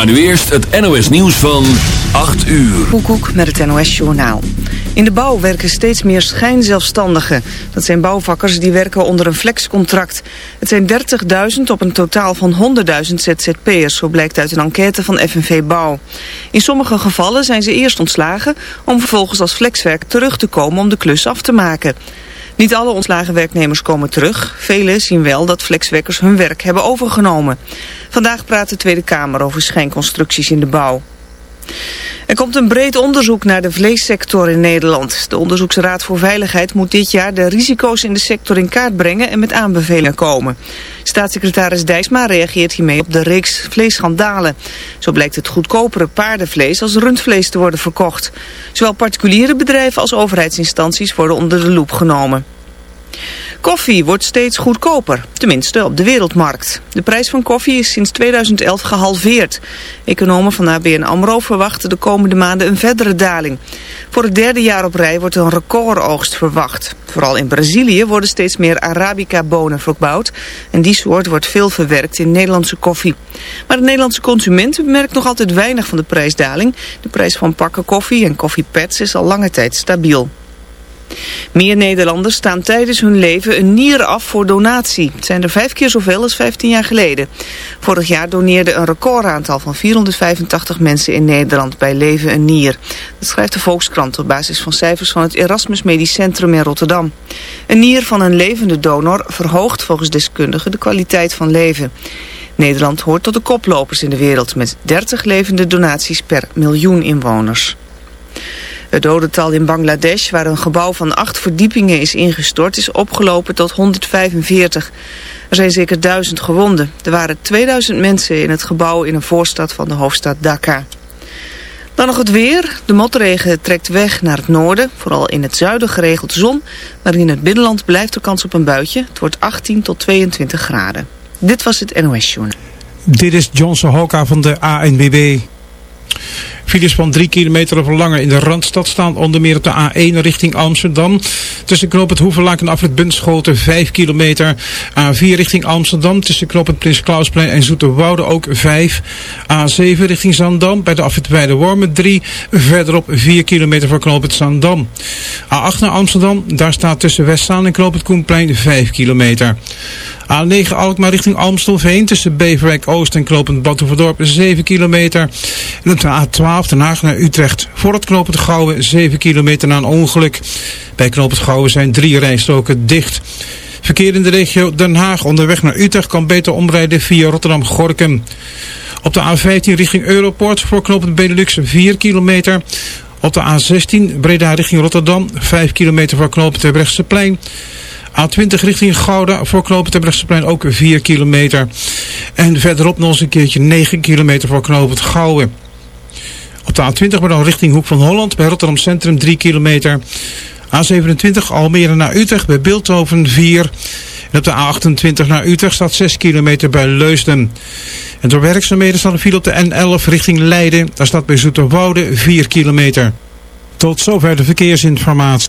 Maar nu eerst het NOS nieuws van 8 uur. Koekoek met het NOS Journaal. In de bouw werken steeds meer schijnzelfstandigen. Dat zijn bouwvakkers die werken onder een flexcontract. Het zijn 30.000 op een totaal van 100.000 ZZP'ers, zo blijkt uit een enquête van FNV Bouw. In sommige gevallen zijn ze eerst ontslagen om vervolgens als flexwerk terug te komen om de klus af te maken. Niet alle ontslagen werknemers komen terug. Velen zien wel dat flexwerkers hun werk hebben overgenomen. Vandaag praat de Tweede Kamer over schijnconstructies in de bouw. Er komt een breed onderzoek naar de vleessector in Nederland. De Onderzoeksraad voor Veiligheid moet dit jaar de risico's in de sector in kaart brengen en met aanbevelingen komen. Staatssecretaris Dijsma reageert hiermee op de reeks vleesschandalen. Zo blijkt het goedkopere paardenvlees als rundvlees te worden verkocht. Zowel particuliere bedrijven als overheidsinstanties worden onder de loep genomen. Koffie wordt steeds goedkoper, tenminste op de wereldmarkt. De prijs van koffie is sinds 2011 gehalveerd. Economen van ABN AMRO verwachten de komende maanden een verdere daling. Voor het derde jaar op rij wordt een recordoogst verwacht. Vooral in Brazilië worden steeds meer Arabica-bonen verbouwd. En die soort wordt veel verwerkt in Nederlandse koffie. Maar de Nederlandse consument merkt nog altijd weinig van de prijsdaling. De prijs van pakken koffie en koffiepads is al lange tijd stabiel. Meer Nederlanders staan tijdens hun leven een nier af voor donatie. Het zijn er vijf keer zoveel als 15 jaar geleden. Vorig jaar doneerde een recordaantal van 485 mensen in Nederland bij leven een nier. Dat schrijft de Volkskrant op basis van cijfers van het Erasmus Medisch Centrum in Rotterdam. Een nier van een levende donor verhoogt volgens deskundigen de kwaliteit van leven. Nederland hoort tot de koplopers in de wereld met 30 levende donaties per miljoen inwoners. Het dodental in Bangladesh, waar een gebouw van acht verdiepingen is ingestort, is opgelopen tot 145. Er zijn zeker duizend gewonden. Er waren 2000 mensen in het gebouw in een voorstad van de hoofdstad Dhaka. Dan nog het weer. De motregen trekt weg naar het noorden. Vooral in het zuiden geregeld zon. Maar in het binnenland blijft er kans op een buitje. Het wordt 18 tot 22 graden. Dit was het NOS Journal. Dit is Johnson Hoka van de ANWB. Files van 3 kilometer of langer in de Randstad staan onder meer op de A1 richting Amsterdam. Tussen knoop het Hoevenlaak en afrit Bunschoten 5 kilometer. A4 richting Amsterdam tussen knoop het Prins Klausplein en Zoeterwoude ook 5. A7 richting Zandam bij de afrit Weide Wormen 3. Verderop 4 kilometer voor knoop het Zandam. A8 naar Amsterdam, daar staat tussen Westzaan en knoop het Koenplein 5 kilometer. A9 Alkmaar richting Amstelveen tussen Beverwijk Oost en Knopend Batuverdorp 7 kilometer. En op de A12 Den Haag naar Utrecht voor het Knopend Gouwen 7 kilometer na een ongeluk. Bij Knopend Gouwen zijn drie rijstroken dicht. Verkeer in de regio Den Haag onderweg naar Utrecht kan beter omrijden via Rotterdam-Gorkum. Op de A15 richting Europort voor Knopend Benelux 4 kilometer. Op de A16 Breda richting Rotterdam 5 kilometer voor Knopend plein. A20 richting Gouda voor knopen Terbrechtseplein ook 4 kilometer. En verderop nog eens een keertje 9 kilometer voor knopen Gouwen. Op de A20 maar dan richting Hoek van Holland bij Rotterdam Centrum 3 kilometer. A27 Almere naar Utrecht bij Beeldhoven 4. En op de A28 naar Utrecht staat 6 kilometer bij Leusden. En door werkzaamheden staat een file op de N11 richting Leiden. Daar staat bij Zoeterwoude 4 kilometer. Tot zover de verkeersinformatie.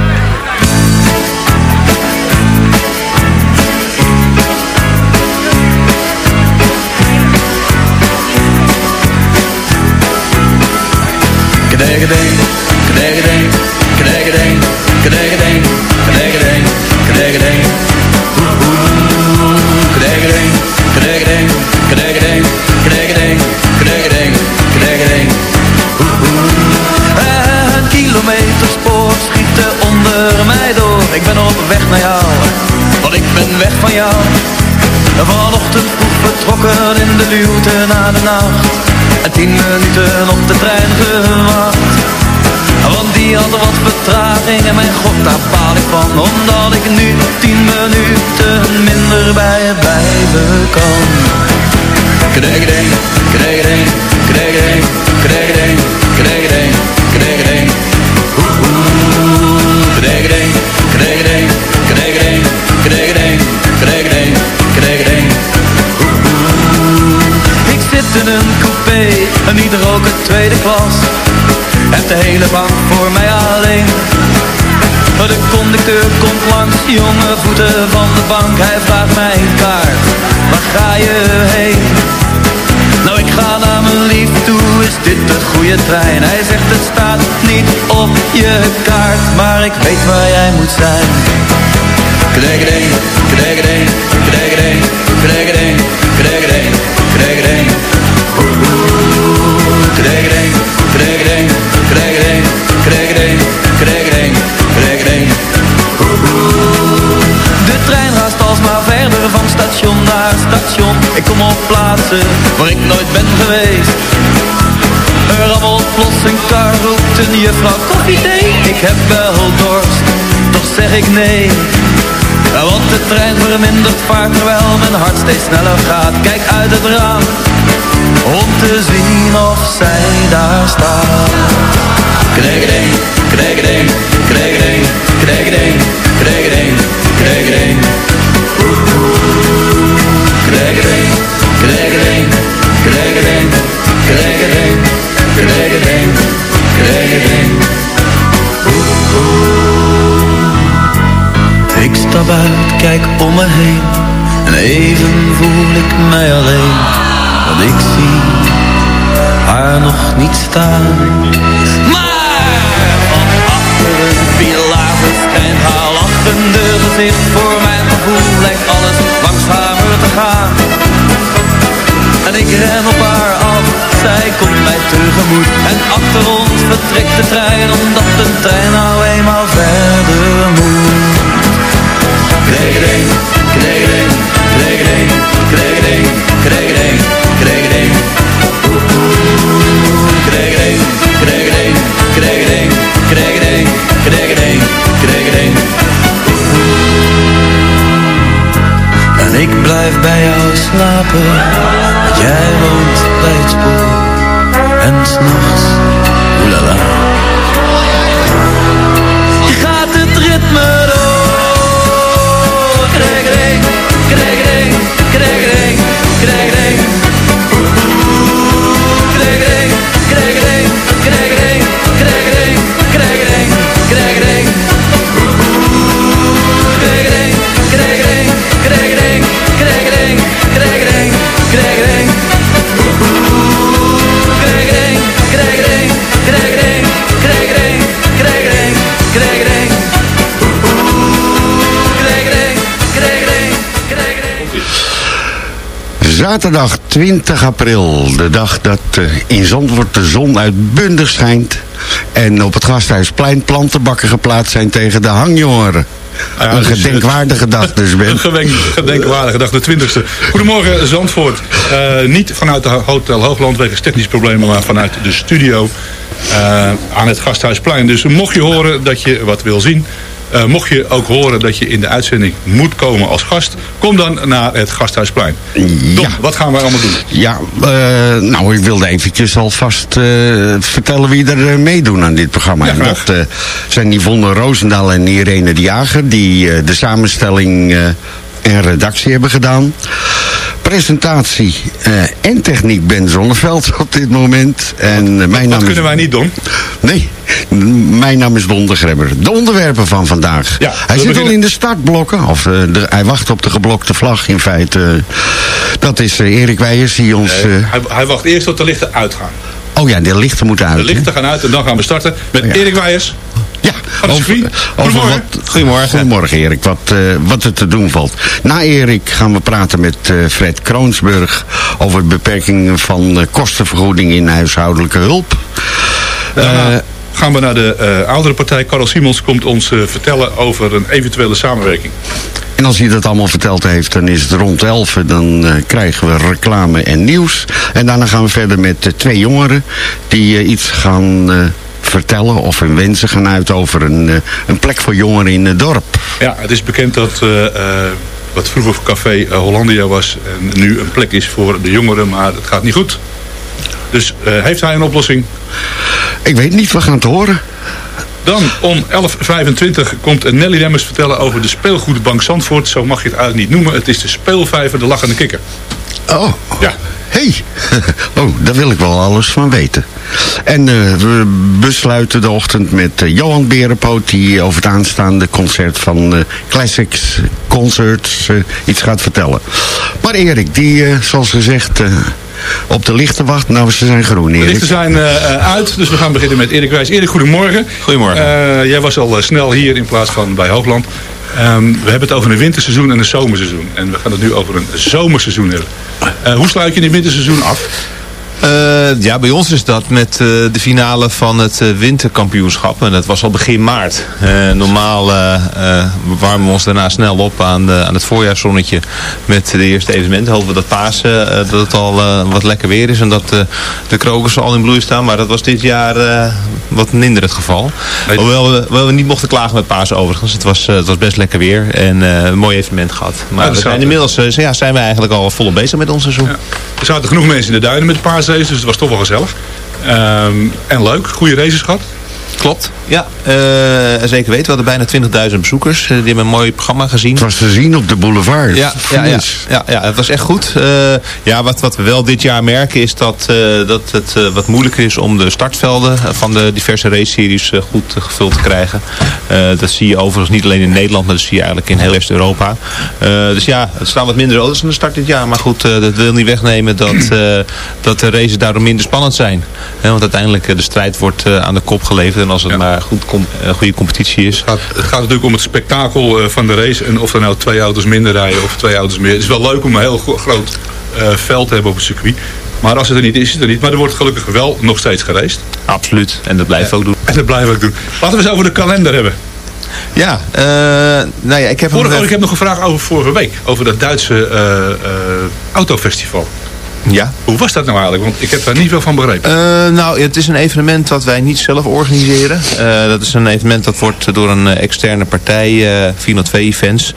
Kadegedeng, kadegedeng, kadegedeng, kadegedeng. Oeh, kadegedeng, kadegedeng, kadegedeng, kadegedeng, kadegedeng, kadegedeng. Oeh, een kilometerspoor schieten onder mij door. Ik ben op weg naar jou, want ik ben weg van jou. Vanochtend vroeg in de luwte na de nacht En tien minuten op de trein gewacht. Want die had wat vertraging en mijn god daar baal ik van. Omdat ik nu tien minuten minder bij je blijven kan. Kregedeng, kregedeng, kregedeng, kregedeng, kregedeng, in een coupé en niet roken tweede klas Heb de hele bank voor mij alleen. De conducteur komt langs, jonge voeten van de bank. Hij vraagt mij een kaart, waar ga je heen? Nou ik ga naar mijn lief toe, is dit de goede trein? Hij zegt het staat niet op je kaart Maar ik weet waar jij moet zijn. Kregedeng, kregedeng, kregedeng, kregedeng, station naar station. Ik kom op plaatsen waar ik nooit ben geweest. Er rammelt plots een kar, roept een juffrouw koffie thee. Ik heb wel dorst, toch zeg ik nee. Ja, Want de trein vermindert vaart terwijl mijn hart steeds sneller gaat Kijk uit het raam om te zien of zij daar staat Kregedeng, kregedeng, kregedeng, kregedeng, kregedeng, Ik stap uit, kijk om me heen. En even voel ik mij alleen. Want ik zie haar nog niet staan. Maar van achter een pilaar verschijnt haar lachende gezicht. Voor mijn gevoel lijkt alles langzamer te gaan ik ren op haar af, zij komt mij tegemoet En achter ons vertrekt de trein Omdat de trein Zaterdag 20 april, de dag dat eh, in Zandvoort de zon uitbundig schijnt. En op het Gasthuisplein plantenbakken geplaatst zijn tegen de hangjongeren. Ja, een dus, eh, gedenkwaardige dag dus, Ben. Een gedenkwaardige dag, de 20e. Goedemorgen Zandvoort. Eh, niet vanuit de Hotel Hoogland wegens technische problemen, maar vanuit de studio aan het Gasthuisplein. Dus mocht je horen dat je wat wil zien, eh, mocht je ook horen dat je in de uitzending moet komen als gast, kom dan naar het Gasthuisplein. Don, wat gaan wij allemaal doen? Ja, eh, nou, ik wilde eventjes alvast eh, vertellen wie er meedoen aan dit programma. Ja, en dat zijn Yvonne Roosendaal en Irene de Jager, die de samenstelling en redactie hebben gedaan. Presentatie eh, en techniek Ben Zonneveld op dit moment. En eh, mijn naam kunnen is... wij niet doen? Nee, mijn naam is Don de Grebber. De onderwerpen van vandaag. Ja, hij zit al in de startblokken. Of eh, de- hij wacht op de geblokte vlag in feite. Dat is Erik Weijers die ons... Hij, hij wacht eerst tot de lichten uitgaan. oh ja, de lichten moeten uit. De lichten gaan uit en dan gaan we starten met Ja. Erik Wijers. Ja. Goedemorgen. wat, Goedemorgen. Goedemorgen Erik, wat, eh, wat er te doen valt. Na Erik gaan we praten met eh, Fred Kroonsburg over beperkingen van eh, kostenvergoeding in huishoudelijke hulp. Daarna gaan we naar de oudere partij. Carl Simons komt ons vertellen over een eventuele samenwerking. En als hij dat allemaal verteld heeft, dan is het rond 11. Dan krijgen we reclame en nieuws. En daarna gaan we verder met twee jongeren die iets gaan vertellen of hun wensen gaan uit over een, eh, een plek voor jongeren in het dorp. Ja, het is bekend dat eh, eh, wat vroeger café Hollandia was en nu een plek is voor de jongeren, maar het gaat niet goed. Dus heeft hij een oplossing? Ik weet niet, we gaan het horen. Dan om 11.25 komt Nelly Remmers vertellen over de speelgoedbank Zandvoort. Zo mag je het eigenlijk niet noemen. Het is de speelvijver, de lachende kikker. Oh, Ja. hey. oh, daar wil ik wel alles van weten. En eh, we besluiten de ochtend met eh, Johan Berenpoot... die over het aanstaande concert van eh, Classics Concerts iets gaat vertellen. Maar Erik, die, zoals gezegd, op de lichten wacht. Nou, ze zijn groen, De lichten zijn eh, eh, uit, dus we gaan beginnen met Erik Wijs. Erik, goedemorgen. Goedemorgen. Eh, jij was al snel hier in plaats van bij Hoogland. Ehm, we hebben het over een winterseizoen en een zomerseizoen. En we gaan het nu over een zomerseizoen hebben. Eh, hoe sluit je het winterseizoen af? Eh, ja, bij ons is dat met eh, de finale van het eh, winterkampioenschap. En dat was al begin maart. Normaal warmen we ons daarna snel op aan, de, aan het voorjaarszonnetje met de eerste evenementen. Hopen we dat Pasen dat het al wat lekker weer is en dat de krokussen al in bloei staan. Maar dat was dit jaar wat minder het geval. Hoewel we, hoewel we niet mochten klagen met Pasen overigens. Het was, het was best lekker weer en een mooi evenement gehad. Maar we zijn inmiddels ja, zijn we eigenlijk al volop bezig met ons seizoen. Er zaten genoeg mensen in de duinen met de dus het was toch wel gezellig. Ehm, en leuk, goede races gehad. Klopt. Ja, eh, zeker weten. We hadden bijna 20.000 bezoekers. Eh, die hebben een mooi programma gezien. Het was te zien op de boulevard. Ja, ja, ja, ja, ja, het was echt goed. Eh, ja, wat, wat we wel dit jaar merken is dat, dat het wat moeilijker is om de startvelden van de diverse race-series goed gevuld te krijgen. Dat zie je overigens niet alleen in Nederland, maar dat zie je eigenlijk in heel West-Europa. Dus ja, er staan wat minder auto's aan de start dit jaar. Maar goed, dat wil niet wegnemen dat, dat de races daardoor minder spannend zijn. Want uiteindelijk de strijd wordt aan de kop geleverd. En als het maar goed com- goede competitie is. Het gaat, het gaat natuurlijk om het spektakel eh, van de race. En of er nou twee auto's minder rijden of twee auto's meer. Het is wel leuk om een heel gro- groot eh, veld te hebben op het circuit. Maar als het er niet is, is het er niet. Maar er wordt gelukkig wel nog steeds geraced. Absoluut. En dat blijven we ook doen. En dat blijven we ook doen. Laten we eens over de kalender hebben. Ja, eh, nou ja, ik heb Vorige, ik heb nog een vraag over vorige week. Over dat Duitse eh, eh, autofestival. Ja. Hoe was dat nou eigenlijk? Want ik heb daar niet veel van begrepen. Eh, nou, het is een evenement dat wij niet zelf organiseren. Eh, dat is een evenement dat wordt door een externe partij, eh 402 Events,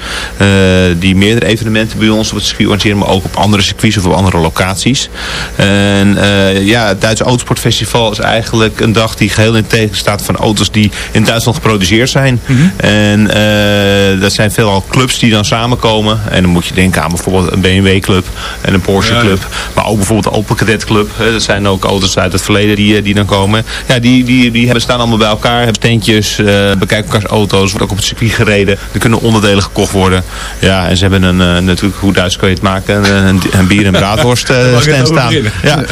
die meerdere evenementen bij ons op het circuit organiseren, maar ook op andere circuits of op andere locaties. En ja, het Duitse Autosportfestival is eigenlijk een dag die geheel in het teken staat van auto's die in Duitsland geproduceerd zijn. En eh, dat zijn veelal clubs die dan samenkomen. En dan moet je denken aan bijvoorbeeld een BMW club en een Porsche Ja, ja. Maar ook bijvoorbeeld de Opel Cadet Club. Hè, dat zijn ook auto's uit het verleden die, eh, die dan komen. Ja, die, die, die hebben, staan allemaal bij elkaar. Hebben standjes, eh, bekijken elkaars auto's. Wordt ook op het circuit gereden. Er kunnen onderdelen gekocht worden. Ja, en ze hebben een, eh, natuurlijk, hoe Duits kan je het maken, een, een, een bier- en braadworst stand over staan. Ja.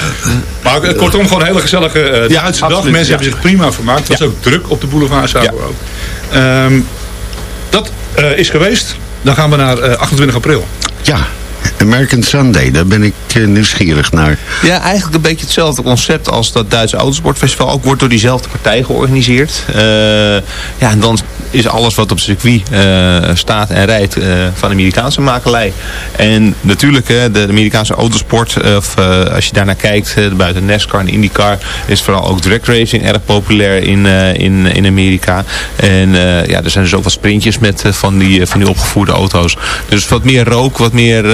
Maar kortom, gewoon een hele gezellige eh, Ja, Duitse dag. Mensen ja. hebben zich prima vermaakt. Het was ook druk op de boulevard, ook. Ehm, dat eh, is geweest. Dan gaan we naar eh, 28 april. Ja, American Sunday, daar ben ik eh, nieuwsgierig naar. Ja, eigenlijk een beetje hetzelfde concept als dat Duitse Autosportfestival. Ook wordt door diezelfde partij georganiseerd. Eh, ja, en dan is alles wat op circuit eh, staat en rijdt van Amerikaanse makelij. En natuurlijk, hè, de Amerikaanse autosport, of als je daarnaar kijkt, buiten NASCAR en IndyCar, is vooral ook drag racing erg populair in, in, in Amerika. En ja, er zijn dus ook wat sprintjes met van, die, van die opgevoerde auto's. Dus wat meer rook, wat meer,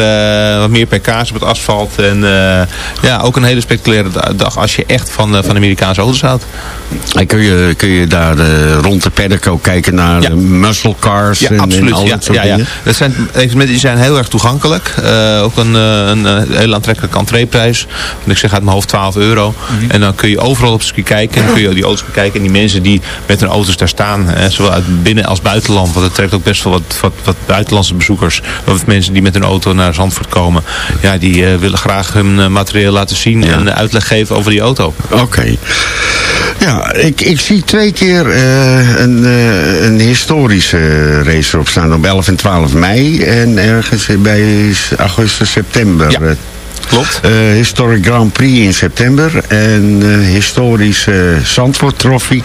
wat meer pk's op het asfalt. En eh, ja, ook een hele spectaculaire da- dag als je echt van, eh, van Amerikaanse auto's houdt. En kun je, kun je daar eh, rond de paddock ook kijken naar de muscle cars Ja, en, absoluut. en al ja, dat soort ja, ja. dingen? Dat zijn evenementen die zijn heel erg toegankelijk. Eh, ook een, eh, een, eh, hele aantrekkelijke entreeprijs. Want ik zeg uit mijn hoofd 12 euro. Mhm. En dan kun je overal op circuit kijken. En dan kun je die auto's bekijken. En die mensen die met hun auto's daar staan. eh, zowel uit binnen als buitenland. Want het trekt ook best wel wat, wat, wat buitenlandse bezoekers. Of mensen die met hun auto naar Zandvoort komen. Ja, die eh, willen graag hun eh, materieel laten zien. En uitleg geven over die auto. Oké. Ja, ik, ik zie twee keer eh, een, een historische race erop staan. Op 11 en 12 mei. En ergens bij augustus, september. Ja, klopt. Historic Grand Prix in september. En historische Zandvoort Trophy.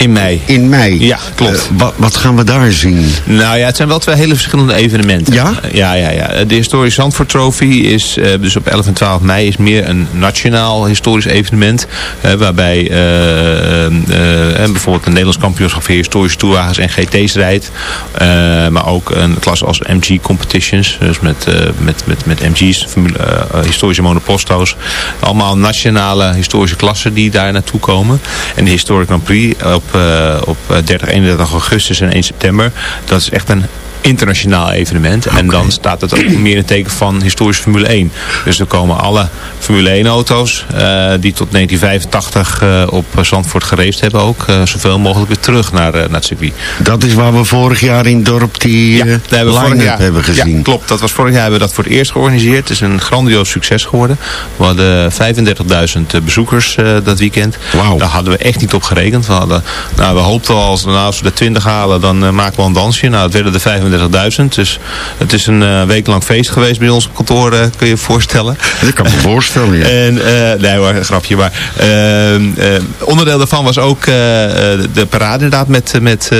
In mei. In mei. Ja, klopt. Eh, wat, wat gaan we daar zien? Nou ja, het zijn wel twee hele verschillende evenementen. Ja? Ja, ja, ja. De Historische Zandvoort Trophy is eh, dus op 11 en 12 mei is meer een nationaal historisch evenement. eh, waarbij eh, eh, eh, bijvoorbeeld een Nederlands kampioenschap voor historische toerwagens en GT's rijdt. Eh, maar ook een klas als MG Competitions. Dus met, eh, met, met, met MG's, formule, eh, historische monoposto's. Allemaal nationale historische klassen die daar naartoe komen. En de Historic Grand Prix op, eh, op 30, 31 augustus en 1 september. Dat is echt een internationaal evenement. En dan staat het ook meer in het teken van historische Formule 1. Dus er komen alle Formule 1 auto's eh, die tot 1985 eh, op Zandvoort geraced hebben ook. eh, zoveel mogelijk weer terug naar, naar het circuit. Dat is waar we vorig jaar in het dorp die Ja, daar hebben we vorig line-up jaar, hebben gezien. Ja, klopt. Dat was vorig jaar hebben we dat voor het eerst georganiseerd. Het is een grandioos succes geworden. We hadden 35.000 bezoekers dat weekend. Daar hadden we echt niet op gerekend. We, hadden, nou, we hoopten al, als, nou, als we de 20 halen, dan maken we een dansje. Nou, het werden de 35.000. Dus het is een eh, week lang feest geweest bij ons op kantoor, eh, kun je je voorstellen. Dat kan me voorstellen, ja. En, eh, nee hoor, een grapje. Maar eh, eh, onderdeel daarvan was ook de parade inderdaad met, met,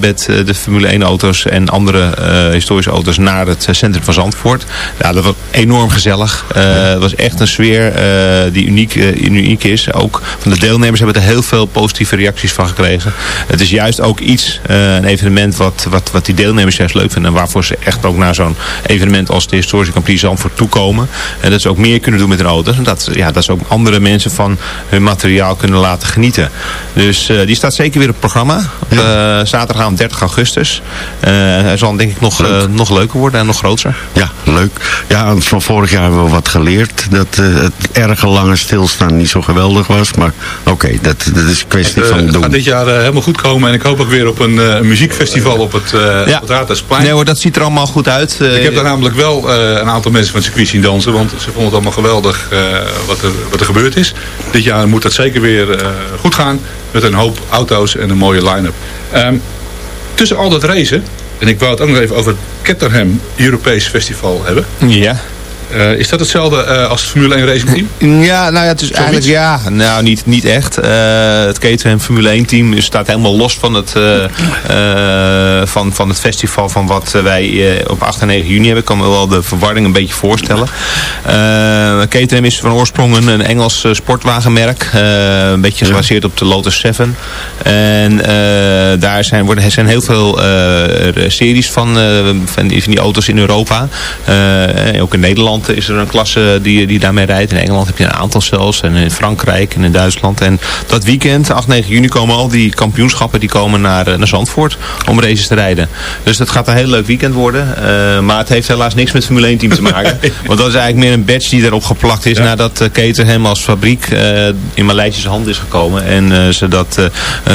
met de Formule 1 auto's en andere historische auto's naar het centrum van Zandvoort. Ja, dat was enorm gezellig. Het was echt een sfeer die uniek, uniek is. Ook van de deelnemers hebben er heel veel positieve reacties van gekregen. Het is juist ook iets, een evenement wat, wat, wat die deelnemers juist leuk vinden. En waarvoor ze echt ook naar zo'n evenement als de Historische Prix Zandvoort toekomen. En dat ze ook meer kunnen doen met hun auto's. En dat, ja, dat ze ook andere mensen van hun materiaal kunnen laten genieten. Dus eh, die staat zeker weer op het programma. Op, eh, zaterdagavond 30 augustus. Eh, hij zal denk ik nog, eh, nog leuker worden en nog groter. Ja, leuk. Ja, van vorig jaar hebben we wat geleerd. Dat het erge lange stilstaan niet zo geweldig was. Maar oké, dat, dat is een kwestie van het doen. gaat dit jaar helemaal goed komen. En ik hoop ook weer op een, eh, muziekfestival op het, eh op het Raadhuisplein. Nee hoor, dat ziet er allemaal goed uit. Ik heb daar namelijk wel eh, een aantal mensen van het circuit zien dansen. Want ze vonden het allemaal geweldig eh, wat, er, wat er gebeurd is. Dit jaar moet dat zeker weer eh, goed gaan. Met een hoop auto's en een mooie line-up. Ehm, tussen al dat racen. En ik wou het ook nog even over het Caterham Europees Festival hebben. Ja. Eh, is dat hetzelfde eh, als het Formule 1 Racing Team? Ja, nou ja, het is eigenlijk ja. Nou, niet, niet echt. Eh, het Caterham Formule 1 team staat helemaal los van het, van, van het festival van wat wij op 8 en 9 juni hebben. Ik kan me wel de verwarring een beetje voorstellen. Caterham is van oorsprong een, een Engels sportwagenmerk. Een beetje gebaseerd op de Lotus 7. En daar zijn, worden, er zijn heel veel series van, van, die, van die auto's in Europa. Ook in Nederland is er een klasse die, die daarmee rijdt. In Engeland heb je een aantal zelfs. En in Frankrijk en in Duitsland. En dat weekend, 8, 9 juni, komen al die kampioenschappen die komen naar, eh, naar Zandvoort om races te rijden. Dus dat gaat een heel leuk weekend worden. Eh, maar het heeft helaas niks met Formule 1 team te maken. Want dat is eigenlijk meer een badge die erop geplakt is nadat uh, Caterham als fabriek uh, in Maleisische hand is gekomen. En uh, ze dat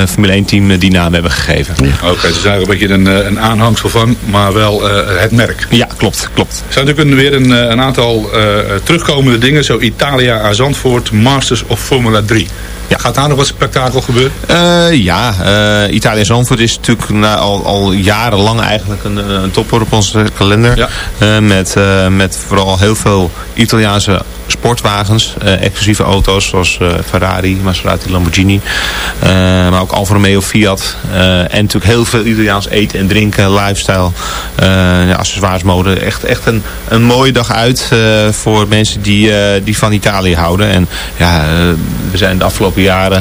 Formule 1 team die naam hebben gegeven. Oké, okay, het is eigenlijk een beetje een, een aanhangsel van, maar wel het merk. Ja, klopt. klopt. Er zijn natuurlijk weer een, een aantal eh, terugkomende dingen. Zo Italia aan Zandvoort, Masters of Formula 3. Gaat daar nog wat spektakel gebeuren? Eh, ja, eh Italië Zandvoort is natuurlijk na, al, al jarenlang eigenlijk een, een topper op onze kalender. Eh, met, eh, met vooral heel veel Italiaanse sportwagens, eh, exclusieve auto's zoals eh, Ferrari, Maserati, Lamborghini. eh, maar ook Alfa Romeo, Fiat. eh, en natuurlijk heel veel Italiaans eten en drinken, lifestyle, eh ja, accessoires, mode. Echt, echt een, een mooie dag uit eh, voor mensen die, eh, die van Italië houden. En ja, eh, we zijn de afgelopen jaren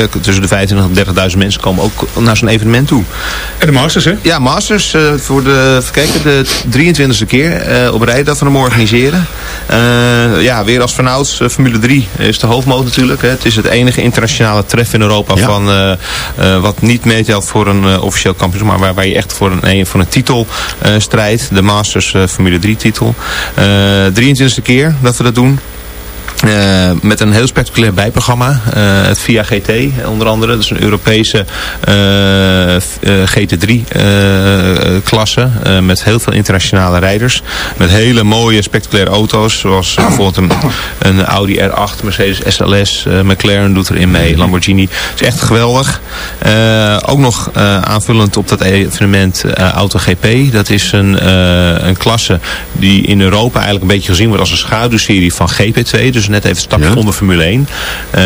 eh, tussen de 25.000 en 30.000 mensen komen ook naar zo'n evenement toe. En de Masters, hè? Ja, Masters eh, voor de, kijken, de 23e keer eh, op rij dat we hem organiseren. Ja, weer als vanouds Formule 3 is de hoofdmoot natuurlijk. Hè. Het is het enige internationale tref in Europa van, wat niet meetelt voor een officieel kampioen, maar waar, waar je echt voor een, voor een titel strijdt. De Masters Formule 3 titel. Eh 23e keer dat we dat doen. Eh, met een heel spectaculair bijprogramma. Eh, het VIA GT onder andere. Dat is een Europese eh, f- eh, GT3-klasse. eh, met heel veel internationale rijders. Met hele mooie spectaculaire auto's. Zoals eh, bijvoorbeeld een, Audi R8, Mercedes SLS. eh, McLaren doet erin mee. Lamborghini. Het is echt geweldig. Eh, ook nog eh, aanvullend op dat evenement eh, AutoGP. Dat is een, eh, een klasse die in Europa eigenlijk een beetje gezien wordt als een schaduwserie van GP2. Dus net even een stapje onder Formule 1. Eh,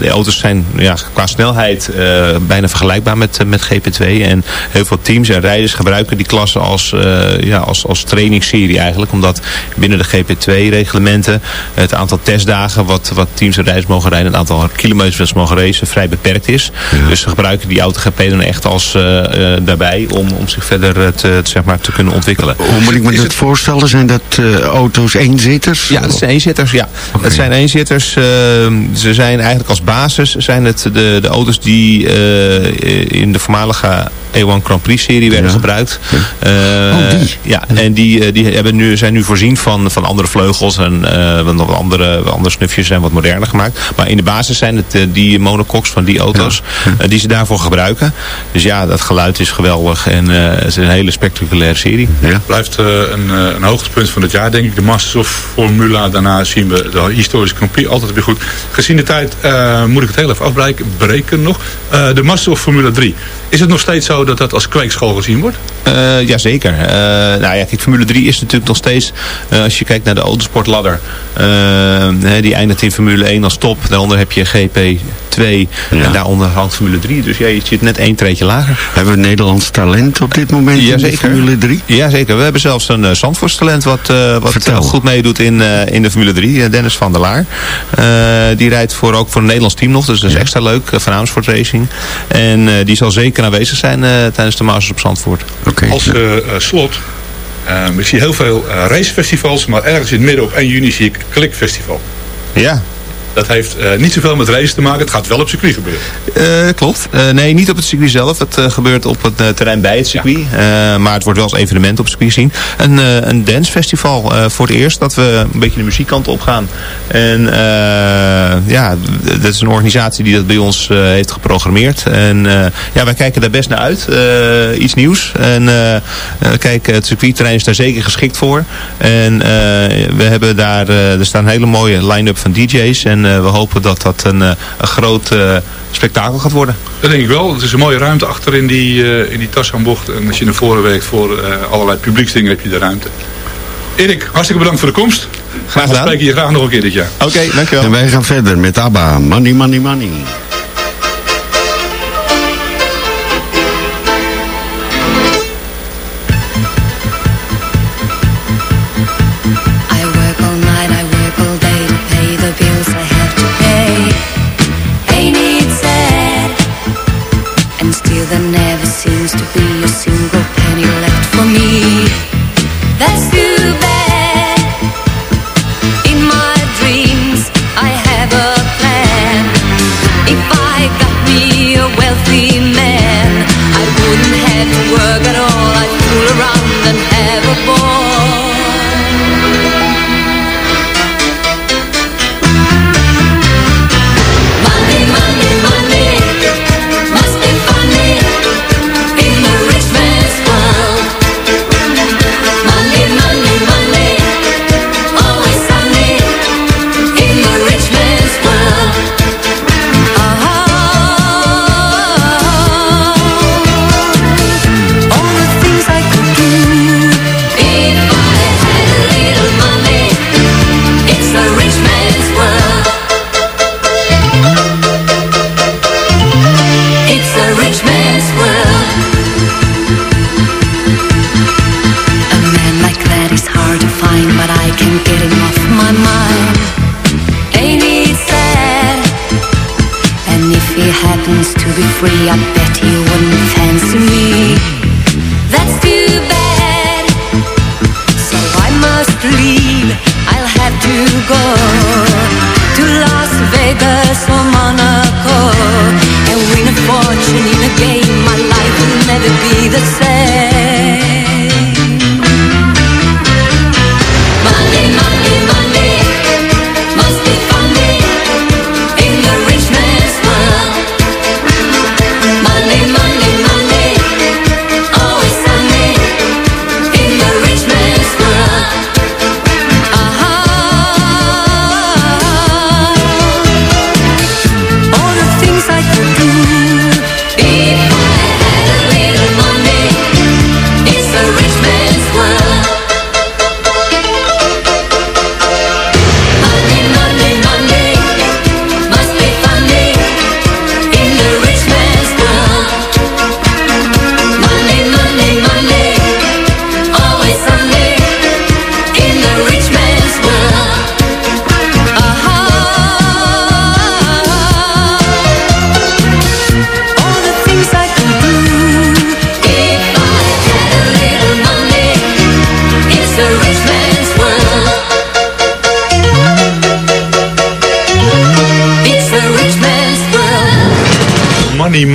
de auto's zijn ja, qua snelheid eh, bijna vergelijkbaar met, eh, met GP2. En heel veel teams en rijders gebruiken die klasse als, eh, ja, als, als trainingsserie eigenlijk. Omdat binnen de GP2-reglementen het aantal testdagen wat, wat teams en rijders mogen rijden, het aantal kilometers dat ze mogen racen, vrij beperkt is. Dus ze gebruiken die AutoGP dan echt als eh, eh, daarbij om, om zich verder te, zeg maar, te kunnen ontwikkelen. Hoe moet ik me dat voorstellen? Zijn dat eh, auto's eenzitters? Ja, dat zijn eenzitters. Ja. Het zijn eenzitters. eh, ze zijn eigenlijk als basis zijn het de, de auto's die eh, in de voormalige E1 Grand Prix serie werden gebruikt. Eh, Ja, en die, eh, die hebben nu, zijn nu voorzien van, van andere vleugels en eh, wat nog andere, andere snufjes zijn wat moderner gemaakt. Maar in de basis zijn het die monocoques van die auto's die ze daarvoor gebruiken. Dus ja, dat geluid is geweldig en eh, het is een hele spectaculaire serie. Blijft eh, een, een hoogtepunt van het jaar, denk ik. De Masters of Formula. Daarna zien we de historische Prix altijd weer goed. Gezien de tijd eh, moet ik het heel even afbreken breken nog. Eh, de Masters of Formula 3. Is het nog steeds zo dat dat als kweekschool gezien wordt? Eh jazeker. Eh nou ja, kijk, Formule 3 is natuurlijk nog steeds, eh, als je kijkt naar de autosportladder, hè, die eindigt in Formule 1 als top. Daaronder heb je GP2 en daaronder hangt Formule 3. Dus ja, je zit net één treetje lager. Hebben we Nederlands talent op dit moment in Jazeker. Formule 3? Jazeker. We hebben zelfs een uh, Zandvoortstalent wat, eh, wat goed meedoet in, eh, in de Formule 3. Dennis van der Laar. Eh, die rijdt voor, ook voor een Nederlands team nog. Dus dat is extra leuk eh, van Amersfoort Racing. En eh, die zal zeker aanwezig zijn eh, tijdens de Masters op Zandvoort. Als slot. eh, ik zie heel veel eh, racefestivals, maar ergens in het midden op 1 juni zie ik Klik Festival. Ja. Dat heeft eh, niet zoveel met race te maken. Het gaat wel op circuit gebeuren. Eh, klopt. Eh, nee, niet op het circuit zelf. Het gebeurt op het terrein bij het circuit. Maar het wordt wel als evenement op het circuit gezien. Een, een dancefestival voor het eerst. Dat we een beetje de muziekkant op gaan. En ja, dat is een organisatie die dat bij ons heeft geprogrammeerd. En ja, wij kijken daar best naar uit. Iets nieuws. En kijk, het circuitterrein is daar zeker geschikt voor. En we hebben daar, er staan een hele mooie line-up van DJ's. En eh, we hopen dat dat een, eh, een groot eh, spektakel gaat worden. Dat denk ik wel. Het is een mooie ruimte achter in die, eh in die Tassaanbocht. En als je naar voren werkt voor eh, allerlei publieksdingen heb je de ruimte. Erik, hartstikke bedankt voor de komst. Graag We gedaan. spreken je graag nog een keer dit jaar. Oké, dankjewel. En wij gaan verder met ABBA. Money, money, money.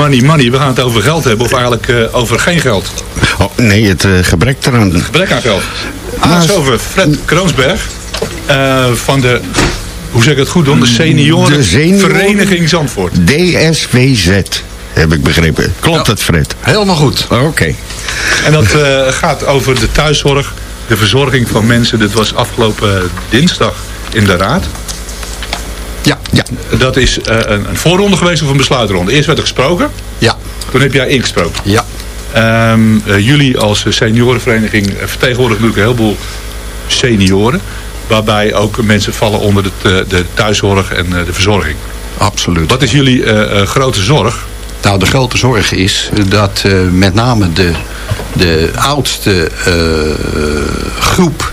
Money, money. We gaan het over geld hebben of eigenlijk eh, over geen geld. Oh, nee, het eh, gebrek eraan. Gebrek aan geld. Ah, over Fred Kroonsberg eh, van de, hoe zeg ik het goed doen, de senioren De senioren- Zandvoort. DSWZ, heb ik begrepen. Klopt het, Fred? Helemaal goed. Oké. En dat eh, gaat over de thuiszorg, de verzorging van mensen. Dit was afgelopen dinsdag in de Raad. Ja. ja. Dat is eh, een, een voorronde geweest of een besluitronde? Eerst werd er gesproken. Ja. Toen heb jij ingesproken. Ja. Ehm, eh, jullie als eh, seniorenvereniging vertegenwoordigen natuurlijk een heleboel senioren. Waarbij ook mensen vallen onder de, de thuiszorg en de verzorging. Absoluut. Wat is jullie grote zorg? Nou, de grote zorg is dat met name de, de oudste groep...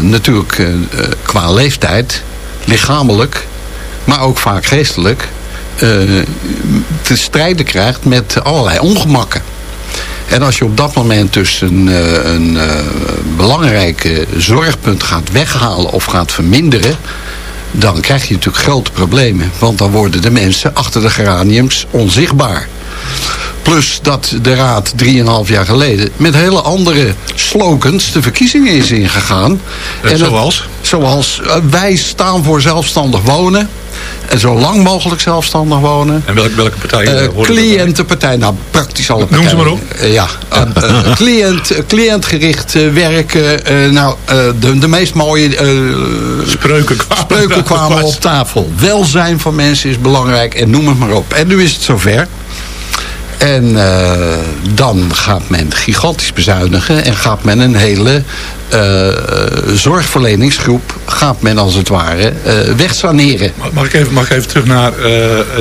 natuurlijk qua leeftijd, lichamelijk, maar ook vaak geestelijk... eh, te strijden krijgt met allerlei ongemakken. En als je op dat moment dus een, eh, een eh, belangrijke zorgpunt gaat weghalen of gaat verminderen dan krijg je natuurlijk grote problemen. Want dan worden de mensen achter de geraniums onzichtbaar. Plus dat de Raad 3,5 jaar geleden met hele andere slogans de verkiezingen is ingegaan. Eh, dat- zoals? Zoals eh, wij staan voor zelfstandig wonen. En zo lang mogelijk zelfstandig wonen. En welke, welke partij Eh, cliëntenpartij, nou praktisch alle Noem partijen. ze maar op. Ja, cliënt, cliëntgericht werken. nou, de, de meest mooie spreuken kwamen, spreuken kwamen op tafel. Welzijn van mensen is belangrijk en noem het maar op. En nu is het zover. En eh, dan gaat men gigantisch bezuinigen en gaat men een hele eh, zorgverleningsgroep, gaat men als het ware, eh wegsaneren. Mag- ik, even, mag ik even terug naar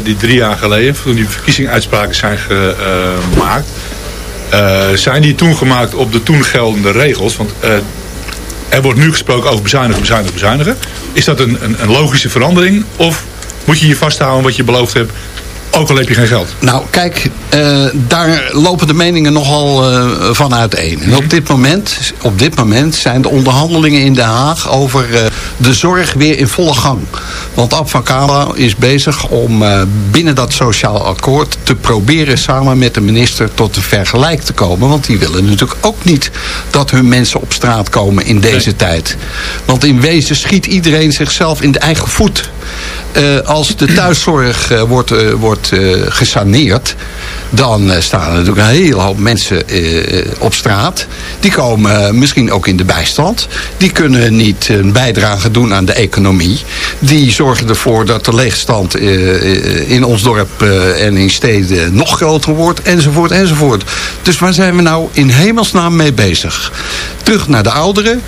die drie jaar geleden, toen die verkiezingsuitspraken zijn gemaakt. Zijn die toen gemaakt op de toen geldende regels? Want er wordt nu gesproken over bezuinigen, bezuinigen, bezuinigen. Is dat een, een, een logische verandering? Of moet je je vasthouden wat je beloofd hebt, ook al heb je geen geld? Nou, kijk, eh, daar lopen de meningen nogal eh, van uiteen. En op dit, moment, op dit moment zijn de onderhandelingen in Den Haag over eh, de zorg weer in volle gang. Want Ab van Kala is bezig om binnen dat sociaal akkoord te proberen samen met de minister tot een vergelijk te komen. Want die willen natuurlijk ook niet dat hun mensen op straat komen in deze tijd. Want in wezen schiet iedereen zichzelf in de eigen voet. Eh, als de thuiszorg eh, wordt, eh, wordt gesaneerd, dan staan er natuurlijk een hele hoop mensen op straat. Die komen misschien ook in de bijstand. Die kunnen niet een bijdrage doen aan de economie. Die zorgen ervoor dat de leegstand in ons dorp en in steden nog groter wordt, enzovoort, enzovoort. Dus waar zijn we nou in hemelsnaam mee bezig? Terug naar de ouderen.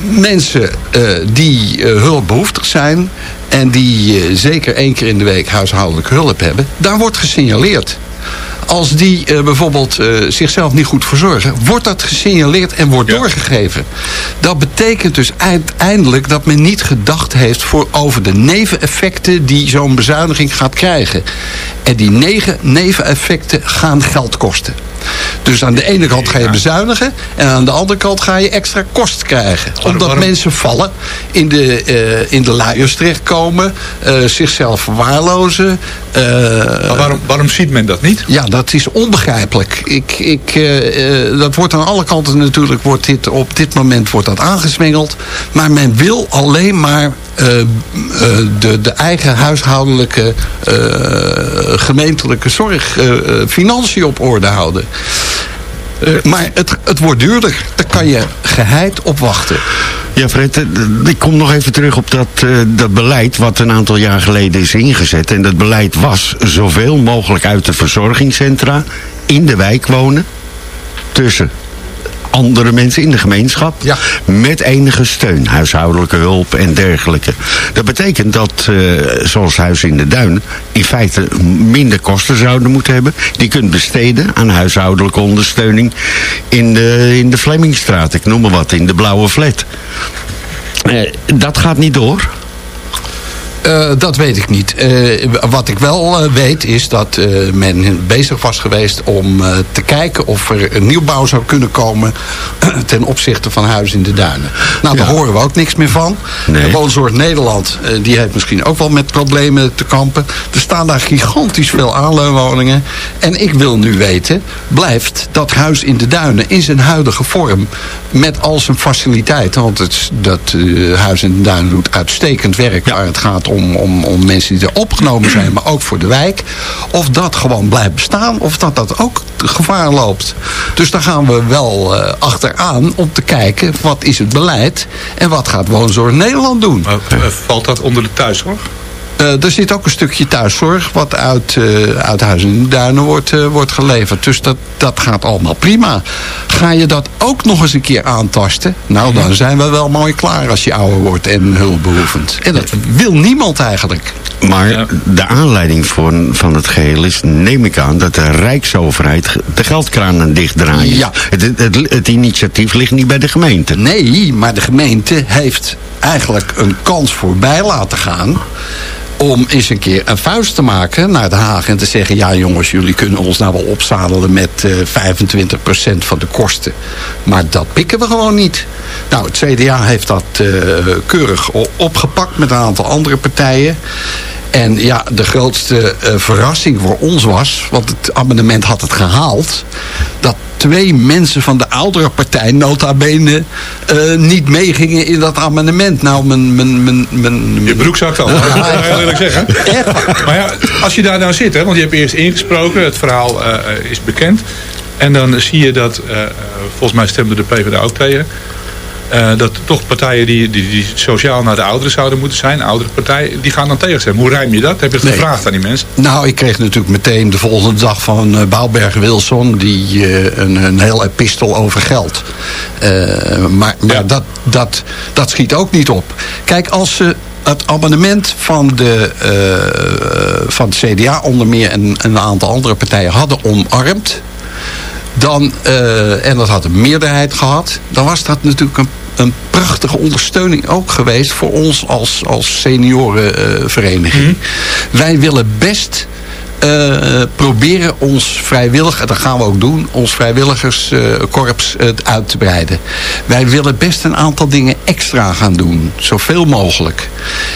Mensen eh, die eh, hulpbehoeftig zijn en die eh, zeker één keer in de week huishoudelijke hulp hebben, daar wordt gesignaleerd. Als die bijvoorbeeld zichzelf niet goed verzorgen, wordt dat gesignaleerd en wordt doorgegeven. Dat betekent dus uiteindelijk dat men niet gedacht heeft voor over de neveneffecten die zo'n bezuiniging gaat krijgen. En die negen neveneffecten gaan geld kosten. Dus aan de ene kant ga je bezuinigen en aan de andere kant ga je extra kost krijgen. Omdat waarom- mensen vallen, in de, eh in de luiers terechtkomen, eh, zichzelf verwaarlozen. eh, Maar waarom, waarom ziet men dat niet? ja, dat is onbegrijpelijk. Ik, ik, dat wordt aan alle kanten natuurlijk, wordt dit, op dit moment wordt dat aangeswengeld. Maar men wil alleen maar de, de eigen huishoudelijke, gemeentelijke zorg, financiën op orde houden. Eh, maar het, het wordt duurder. Daar kan je geheid op wachten. Ja, Fred, eh, ik kom nog even terug op dat, eh, dat beleid wat een aantal jaar geleden is ingezet. En dat beleid was zoveel mogelijk uit de verzorgingscentra in de wijk wonen. Tussen andere mensen in de gemeenschap. Met enige steun, huishoudelijke hulp en dergelijke. Dat betekent dat, eh, zoals Huis in de Duinen, in feite minder kosten zouden moeten hebben. Die kunt besteden aan huishoudelijke ondersteuning in de, in de Flemmingstraat. Ik noem maar wat, in de blauwe flat. Eh, dat gaat niet door. Eh, dat weet ik niet. Eh, wat ik wel eh, weet is dat men bezig was geweest om te kijken of er een nieuwbouw zou kunnen komen ten opzichte van Huis in de Duinen. Nou, daar horen we ook niks meer van. Nee. Woonzorg Nederland, die heeft misschien ook wel met problemen te kampen. Er staan daar gigantisch veel aanleunwoningen. En ik wil nu weten, blijft dat Huis in de Duinen in zijn huidige vorm met al zijn faciliteiten, want het, dat Huis in de Duinen doet uitstekend werk waar het gaat om, om, om mensen die er opgenomen zijn, maar ook voor de wijk. Of dat gewoon blijft bestaan, of dat dat ook gevaar loopt. Dus daar gaan we wel eh, achteraan om te kijken wat is het beleid en wat gaat Woonzorg Nederland doen. Eh, valt dat onder de thuiszorg? Eh, er zit ook een stukje thuiszorg wat uit, eh uit Huis in de Duinen wordt, eh, wordt geleverd. Dus dat, dat gaat allemaal prima. Ga je dat ook nog eens een keer aantasten? Nou, dan zijn we wel mooi klaar als je ouder wordt en hulpbehoevend. En dat wil niemand eigenlijk. Maar de aanleiding voor, van het geheel is, neem ik aan, dat de Rijksoverheid de geldkraan aan dichtdraait. Ja. Het, het, het, het initiatief ligt niet bij de gemeente. Nee, maar de gemeente heeft eigenlijk een kans voorbij laten gaan om eens een keer een vuist te maken naar Den Haag en te zeggen... ja jongens, jullie kunnen ons nou wel opzadelen met eh 25% van de kosten. Maar dat pikken we gewoon niet. Nou, het CDA heeft dat eh, keurig opgepakt met een aantal andere partijen. En ja, de grootste eh, verrassing voor ons was, want het amendement had het gehaald, dat twee mensen van de oudere partij, nota bene, eh, niet meegingen in dat amendement. Nou, mijn... mijn, mijn, mijn Je broek zakt al. Ik heel eerlijk zeggen. Maar ja, als je daar nou zit, hè, want je hebt eerst ingesproken, het verhaal eh, is bekend. En dan zie je dat, volgens mij stemde de PvdA ook tegen. Eh, dat toch partijen die, die, die sociaal naar de ouderen zouden moeten zijn, oudere partijen, die gaan dan tegenstemmen. Hoe rijm je dat? Heb je het Nee. gevraagd aan die mensen? Nou, ik kreeg natuurlijk meteen de volgende dag van eh, Bouwberg Wilson... die eh, een, een heel epistel over geld. Eh, maar maar dat, dat, dat schiet ook niet op. Kijk, als ze het abonnement van, de, eh, van het CDA onder meer... en een aantal andere partijen hadden omarmd... Dan, eh, en dat had een meerderheid gehad... dan was dat natuurlijk een, een prachtige ondersteuning ook geweest... voor ons als, als seniorenvereniging. Wij willen best eh, proberen ons vrijwillig... dat gaan we ook doen... ons vrijwilligerskorps eh, uit te breiden. Wij willen best een aantal dingen extra gaan doen. Zoveel mogelijk.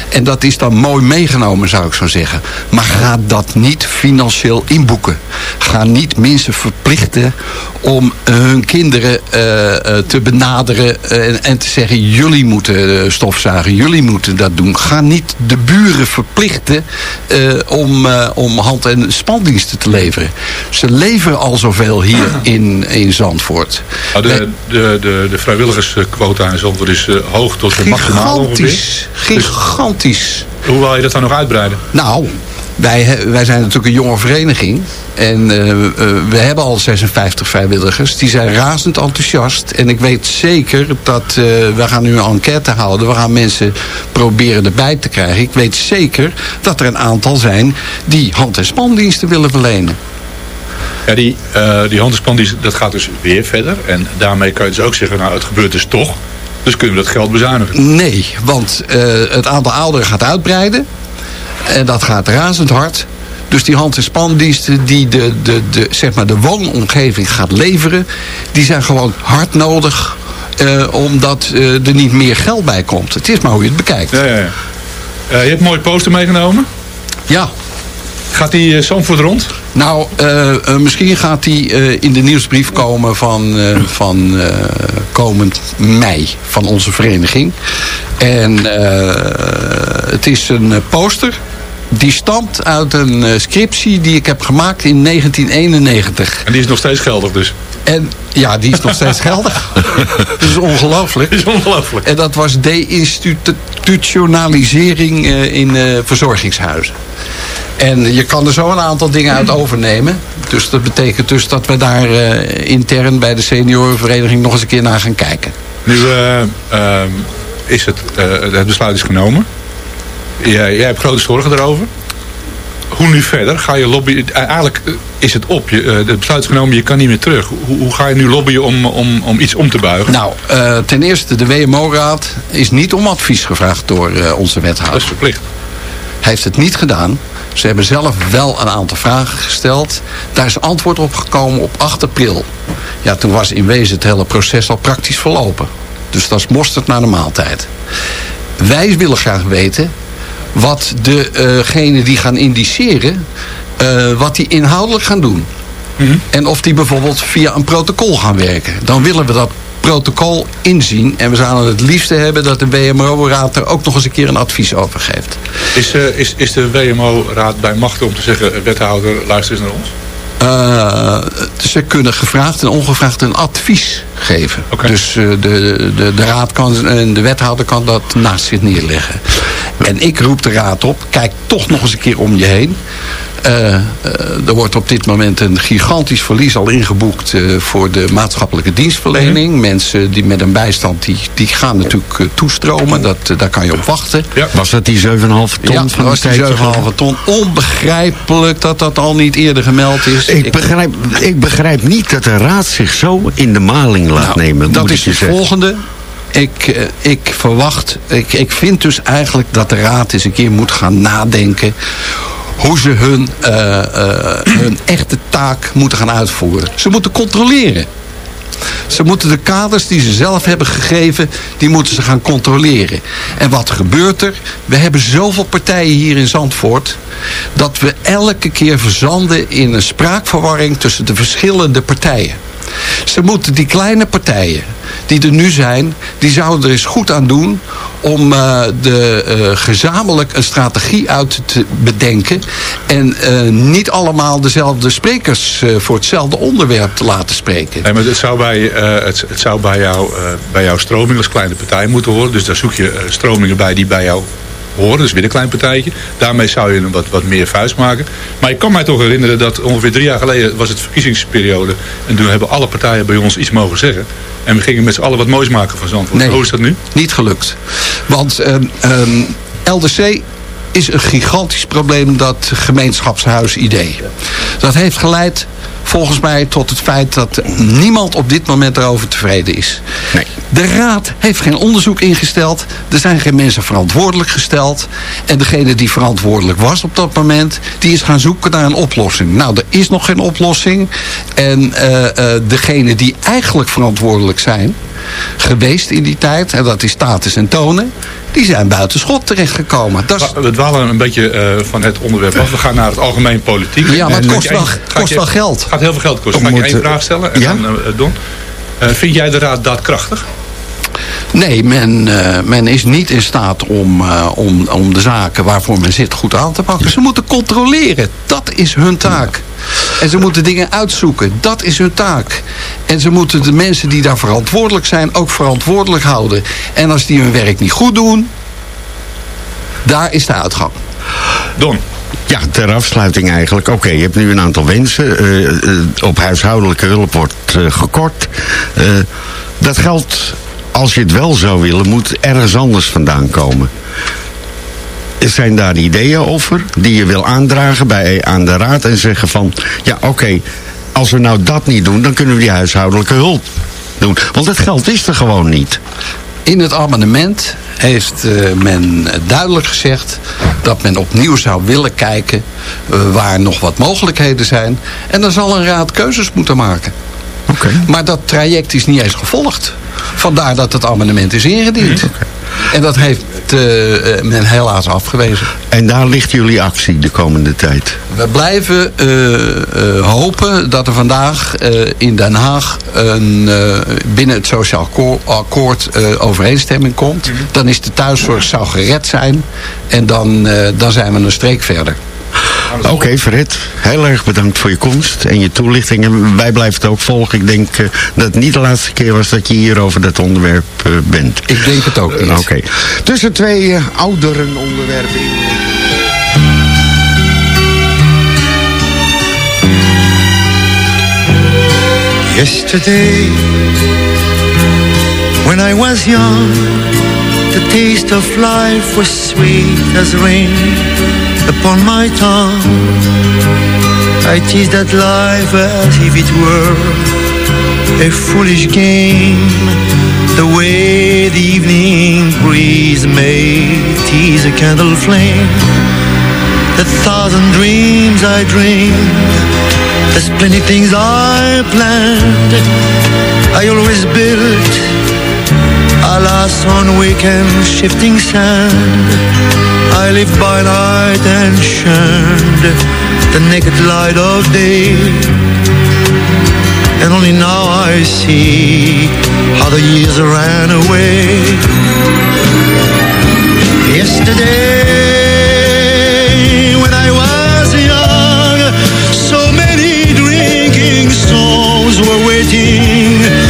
En dat is dan mooi meegenomen, zou ik zo zeggen. Maar ga dat niet financieel inboeken. Ga niet mensen verplichten om eh, hun kinderen eh, eh, te benaderen eh, en, en te zeggen... jullie moeten eh, stofzuigen, jullie moeten dat doen. Ga niet de buren verplichten eh, om, eh, om hand- en spandiensten te leveren. Ze leveren al zoveel hier in, in Zandvoort. Nou, de, de, de, de vrijwilligersquota in Zandvoort is eh, hoog tot de maximaal ongeveer. Gigantisch, gigantisch. Hoe wil je dat dan nog uitbreiden? Nou, wij, wij zijn natuurlijk een jonge vereniging. En eh, eh, we hebben al 56 vrijwilligers. Die zijn razend enthousiast. En ik weet zeker dat eh, we gaan nu een enquête houden. We gaan mensen proberen erbij te krijgen. Ik weet zeker dat er een aantal zijn die hand- en spandiensten willen verlenen. Ja, die, eh die die, dat gaat dus weer verder. En daarmee kan je dus ook zeggen, nou het gebeurt dus toch. Dus kunnen we dat geld bezuinigen. Nee, want het aantal ouderen gaat uitbreiden. En dat gaat razend hard. Dus die hand- en spandiensten die de, de, de, zeg maar de woonomgeving gaat leveren... die zijn gewoon hard nodig eh, omdat eh, er niet meer geld bij komt. Het is maar hoe je het bekijkt. Ja, ja, ja. Eh, je hebt een mooie poster meegenomen. Ja. Gaat die uh, Zandvoort rond? Nou, misschien gaat die in de nieuwsbrief komen van, van komend mei van onze vereniging. En het is een poster die stamt uit een eh, scriptie die ik heb gemaakt in 1991. En die is nog steeds geldig dus. En ja, die is nog steeds geldig. Dat is ongelooflijk. Is ongelooflijk. En dat was deinstitutionalisering eh, in eh, verzorgingshuizen. En je kan er zo een aantal dingen uit overnemen. Dus dat betekent dus dat we daar intern bij de seniorenvereniging nog eens een keer naar gaan kijken. Nu eh, ehm, is het, het besluit is genomen. Jij, jij hebt grote zorgen erover. Hoe nu verder? Ga je lobbyen? Eh, Eigenlijk eh, is het op. Je, eh, het besluit is genomen, je kan niet meer terug. Hoe, hoe ga je nu lobbyen om, om, om iets om te buigen? Nou, ten eerste, de WMO-raad is niet om advies gevraagd door onze wethouder. Dat is verplicht. Hij heeft het niet gedaan. Ze hebben zelf wel een aantal vragen gesteld. Daar is antwoord op gekomen op 8 april. Ja, toen was in wezen het hele proces al praktisch verlopen. Dus dat is mosterd naar de maaltijd. Wij willen graag weten wat degenen die gaan indiceren... eh, wat die inhoudelijk gaan doen. En of die bijvoorbeeld via een protocol gaan werken. Dan willen we dat protocol inzien. En we zouden het liefste hebben dat de WMO-raad er ook nog eens een keer een advies over geeft. Is, eh, is, is de WMO-raad bij machten om te zeggen... wethouder, luister eens naar ons? Eh, ze kunnen gevraagd en ongevraagd een advies geven. Dus de, de, de raad kan en de wethouder kan dat naast zich neerleggen. En ik roep de raad op, kijk toch nog eens een keer om je heen. Eh, eh, er wordt op dit moment een gigantisch verlies al ingeboekt eh, voor de maatschappelijke dienstverlening. Mensen die met een bijstand, die, die gaan natuurlijk toestromen. Dat, daar kan je op wachten. Was dat die 7,5 ton Ja, van dat was die tijdje 7,5 ton. Onbegrijpelijk dat dat al niet eerder gemeld is. Ik begrijp, ik begrijp niet dat de raad zich zo in de maling laat nemen. Nou, Dat moet is het volgende. Ik, eh, ik verwacht, ik, ik vind dus eigenlijk dat de raad eens een keer moet gaan nadenken hoe ze hun, eh, eh, hun echte taak moeten gaan uitvoeren. Ze moeten controleren. Ze moeten de kaders die ze zelf hebben gegeven, die moeten ze gaan controleren. En wat gebeurt er? We hebben zoveel partijen hier in Zandvoort... dat we elke keer verzanden in een spraakverwarring tussen de verschillende partijen. Ze moeten die kleine partijen die er nu zijn, die zouden er eens goed aan doen om eh, de, eh, gezamenlijk een strategie uit te bedenken. En eh, niet allemaal dezelfde sprekers voor hetzelfde onderwerp te laten spreken. Nee, maar het zou bij, het, het zou bij, jou, bij jouw stroming als kleine partij moeten horen. Dus daar zoek je stromingen bij die bij jou horen. Dus weer een klein partijtje. Daarmee zou je een wat, wat meer vuist maken. Maar ik kan mij toch herinneren dat ongeveer drie jaar geleden was het verkiezingsperiode. En toen hebben alle partijen bij ons iets mogen zeggen. En we gingen met z'n allen wat moois maken van Zandvoort. Nee. Hoe is dat nu? Niet gelukt. Want ehm, ehm, LDC is een gigantisch probleem, dat gemeenschapshuisidee. Dat heeft geleid volgens mij tot het feit dat niemand op dit moment erover tevreden is. Nee. De raad heeft geen onderzoek ingesteld. Er zijn geen mensen verantwoordelijk gesteld. En degene die verantwoordelijk was op dat moment... die is gaan zoeken naar een oplossing. Nou, er is nog geen oplossing. En eh, eh, degene die eigenlijk verantwoordelijk zijn... geweest in die tijd, en dat is status en tonen... die zijn buiten schot terechtgekomen. Dat is, We dwalen een beetje eh, van het onderwerp af. We gaan naar het algemeen politiek. Ja, maar het kost wel- kost wel geld. gaat heel veel geld kosten. Ga ik je één vraag stellen? En Ja? dan, eh, Don. Vind jij de raad daadkrachtig? Nee, men, eh, men is niet in staat om, eh, om, om de zaken waarvoor men zit goed aan te pakken. Ze moeten controleren. Dat is hun taak. En ze moeten dingen uitzoeken. Dat is hun taak. En ze moeten de mensen die daar verantwoordelijk zijn ook verantwoordelijk houden. En als die hun werk niet goed doen, daar is de uitgang. Don. Ja, ter afsluiting eigenlijk. Oké, je hebt nu een aantal wensen. Eh, op huishoudelijke hulp wordt eh, gekort. Eh, dat geld, als je het wel zou willen, moet ergens anders vandaan komen. Zijn daar ideeën over die je wil aandragen bij, aan de raad en zeggen van... ja, oké, als we nou dat niet doen, dan kunnen we die huishoudelijke hulp doen. Want het geld is er gewoon niet. In het amendement heeft eh, men duidelijk gezegd dat men opnieuw zou willen kijken eh, waar nog wat mogelijkheden zijn. En dan zal een raad keuzes moeten maken. Maar dat traject is niet eens gevolgd. Vandaar dat het amendement is ingediend. En dat heeft eh, eh, men helaas afgewezen. En daar ligt jullie actie de komende tijd? We blijven eh, hopen dat er vandaag in Den Haag een, binnen het Sociaal Ko- Akkoord overeenstemming komt. Dan is de thuiszorg zou gered zijn. En dan, dan zijn we een streek verder. Oké, Fred. Heel erg bedankt voor je komst en je toelichting. En wij blijven het ook volgen. Ik denk eh, dat het niet de laatste keer was dat je hier over dat onderwerp eh, bent. Ik denk het ook niet. Oké. Tussen twee eh, ouderen onderwerpen. Yesterday, when I was young, the taste of life was sweet as rain upon my tongue. I tease that life as if it were a foolish game, the way the evening breeze may tease a candle flame. The thousand dreams I dreamed there's plenty things I planned I always built Alas on weekend shifting sand. I lived by light and shunned The naked light of day. And only now I see How the years ran away. Yesterday when I was young So many drinking souls were waiting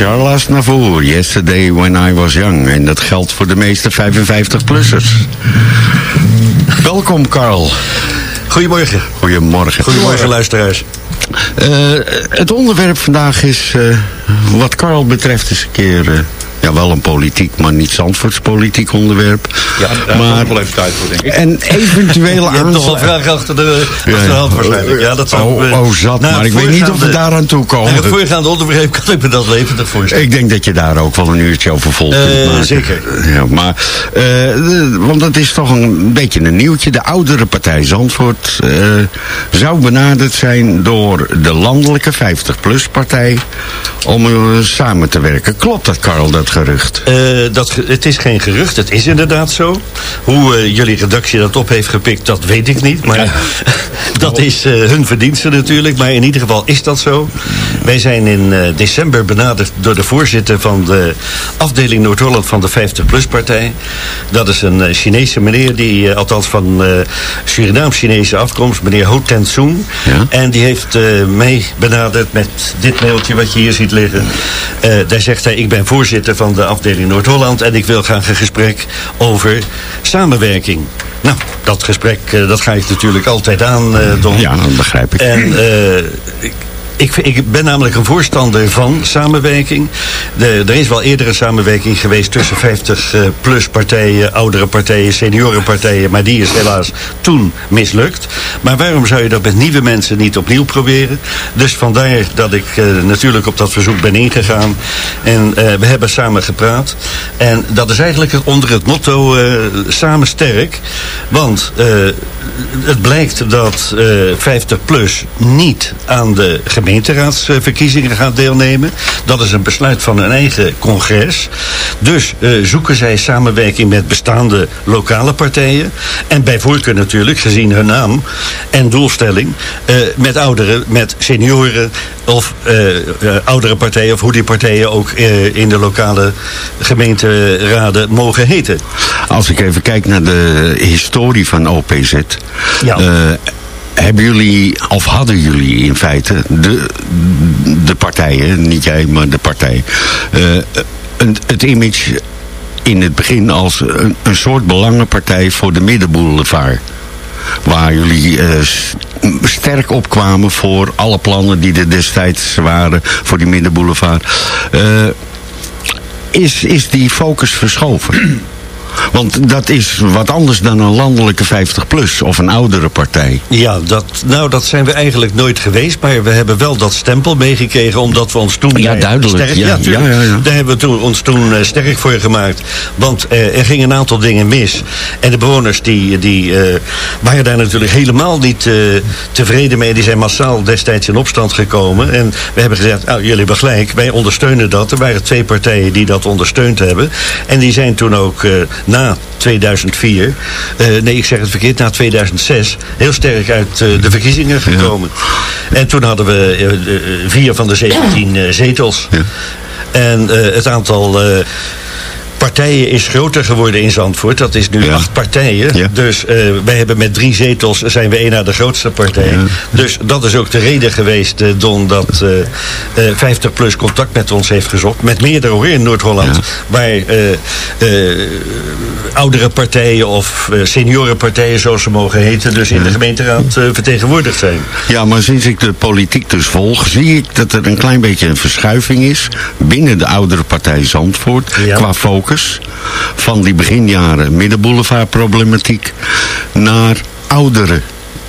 Charles Aznavour, Yesterday When I Was Young. En dat geldt voor de meeste 55-plussers. Welkom, Carl. Goedemorgen. Goedemorgen. Goedemorgen, luisteraars. Eh, het onderwerp vandaag is, eh, wat Carl betreft, is een keer... eh, ja, wel een politiek, maar niet Zandvoorts politiek onderwerp. Ja, daar maar, wel even tijd voor, denk ik. En eventuele Je hebt toch wel vragen achter de, achter de hand waarschijnlijk. Ja, dat zal, Oh, oh, zat, Na maar ik weet niet of we voorgaande- daaraan toe komen. Het voorgaande onderwerp kan ik me dat levendig voorstellen. Ik denk dat je daar ook wel een uurtje over vol kunt Eh, maken. zeker. Ja, maar, eh, want het is toch een beetje een nieuwtje. De oudere partij Zandvoort eh, zou benaderd zijn door de landelijke 50-plus partij om eh, samen te werken. Klopt dat, Karl, dat dat gerucht? Eh, dat, het is geen gerucht, het is inderdaad zo. Hoe eh, jullie redactie dat op heeft gepikt, dat weet ik niet. Maar dat is eh, hun verdienste natuurlijk. Maar in ieder geval is dat zo. Wij zijn in december benaderd door de voorzitter van de afdeling Noord-Holland van de 50PLUS-partij. Dat is een Chinese meneer, die, althans van Surinaam-Chinese afkomst, meneer Ho Ten Soon. En die heeft mij benaderd met dit mailtje wat je hier ziet liggen. Daar zegt hij, ik ben voorzitter van de afdeling Noord-Holland en ik wil graag een gesprek over samenwerking. Nou, dat gesprek, eh, dat ga ik natuurlijk altijd aan, eh Don. Ja, dat begrijp ik. En eh, ik, ik, ik ben namelijk een voorstander van samenwerking. Er is wel eerder een samenwerking geweest tussen 50-plus partijen, oudere partijen, seniorenpartijen. Maar die is helaas toen mislukt. Maar waarom zou je dat met nieuwe mensen niet opnieuw proberen? Dus vandaar dat ik eh, natuurlijk op dat verzoek ben ingegaan. En eh, we hebben samen gepraat. En dat is eigenlijk onder het motto eh, samen sterk. Want eh, het blijkt dat eh 50PLUS niet aan de gemeenteraadsverkiezingen gaat deelnemen. Dat is een besluit van hun eigen congres. Dus eh, zoeken zij samenwerking met bestaande lokale partijen. En bij voorkeur natuurlijk, gezien hun naam en doelstelling, eh, met ouderen, met senioren of eh, oudere partijen, of hoe die partijen ook in de lokale gemeenteraden mogen heten. Als ik even kijk naar de historie van OPZ. Ja. Hebben jullie, of hadden jullie in feite, de, de partijen, niet jij, maar de partij, eh, een, het image in het begin als een, soort belangenpartij voor de middenboulevard? Waar jullie s- sterk opkwamen voor alle plannen die er destijds waren voor die middenboulevard. Eh, is, is die focus verschoven? Want dat is wat anders dan een landelijke 50-plus of een oudere partij. Ja, dat, nou, dat zijn we eigenlijk nooit geweest. Maar we hebben wel dat stempel meegekregen. Omdat we ons toen... Ja, daar duidelijk. Sterk, Ja, tuurlijk. ja, ja. Daar hebben we toen, ons toen eh, sterk voor gemaakt. Want eh, er gingen een aantal dingen mis. En de bewoners die, die eh, waren daar natuurlijk helemaal niet eh, tevreden mee. Die zijn massaal destijds in opstand gekomen. En we hebben gezegd, nou, jullie hebben gelijk. Wij ondersteunen dat. Er waren twee partijen die dat ondersteund hebben. En die zijn toen ook eh, na 2004... eh, nee, ik zeg het verkeerd, na 2006... heel sterk uit eh, de verkiezingen gekomen. En toen hadden we eh, vier van de 17 eh, zetels. En eh, het aantal... partijen is groter geworden in Zandvoort. Dat is nu acht partijen. Dus eh, wij hebben met drie zetels zijn we een na de grootste partij. Dus dat is ook de reden geweest, eh, Don, dat eh, eh, 50 plus contact met ons heeft gezocht. Met meerdere hoor in Noord-Holland. Waar oudere partijen of seniorenpartijen, zoals ze mogen heten, dus in de gemeenteraad vertegenwoordigd zijn. Ja, maar sinds ik de politiek dus volg, zie ik dat er een klein beetje een verschuiving is binnen de oudere partij Zandvoort qua focus van die beginjaren middenboulevardproblematiek naar oudere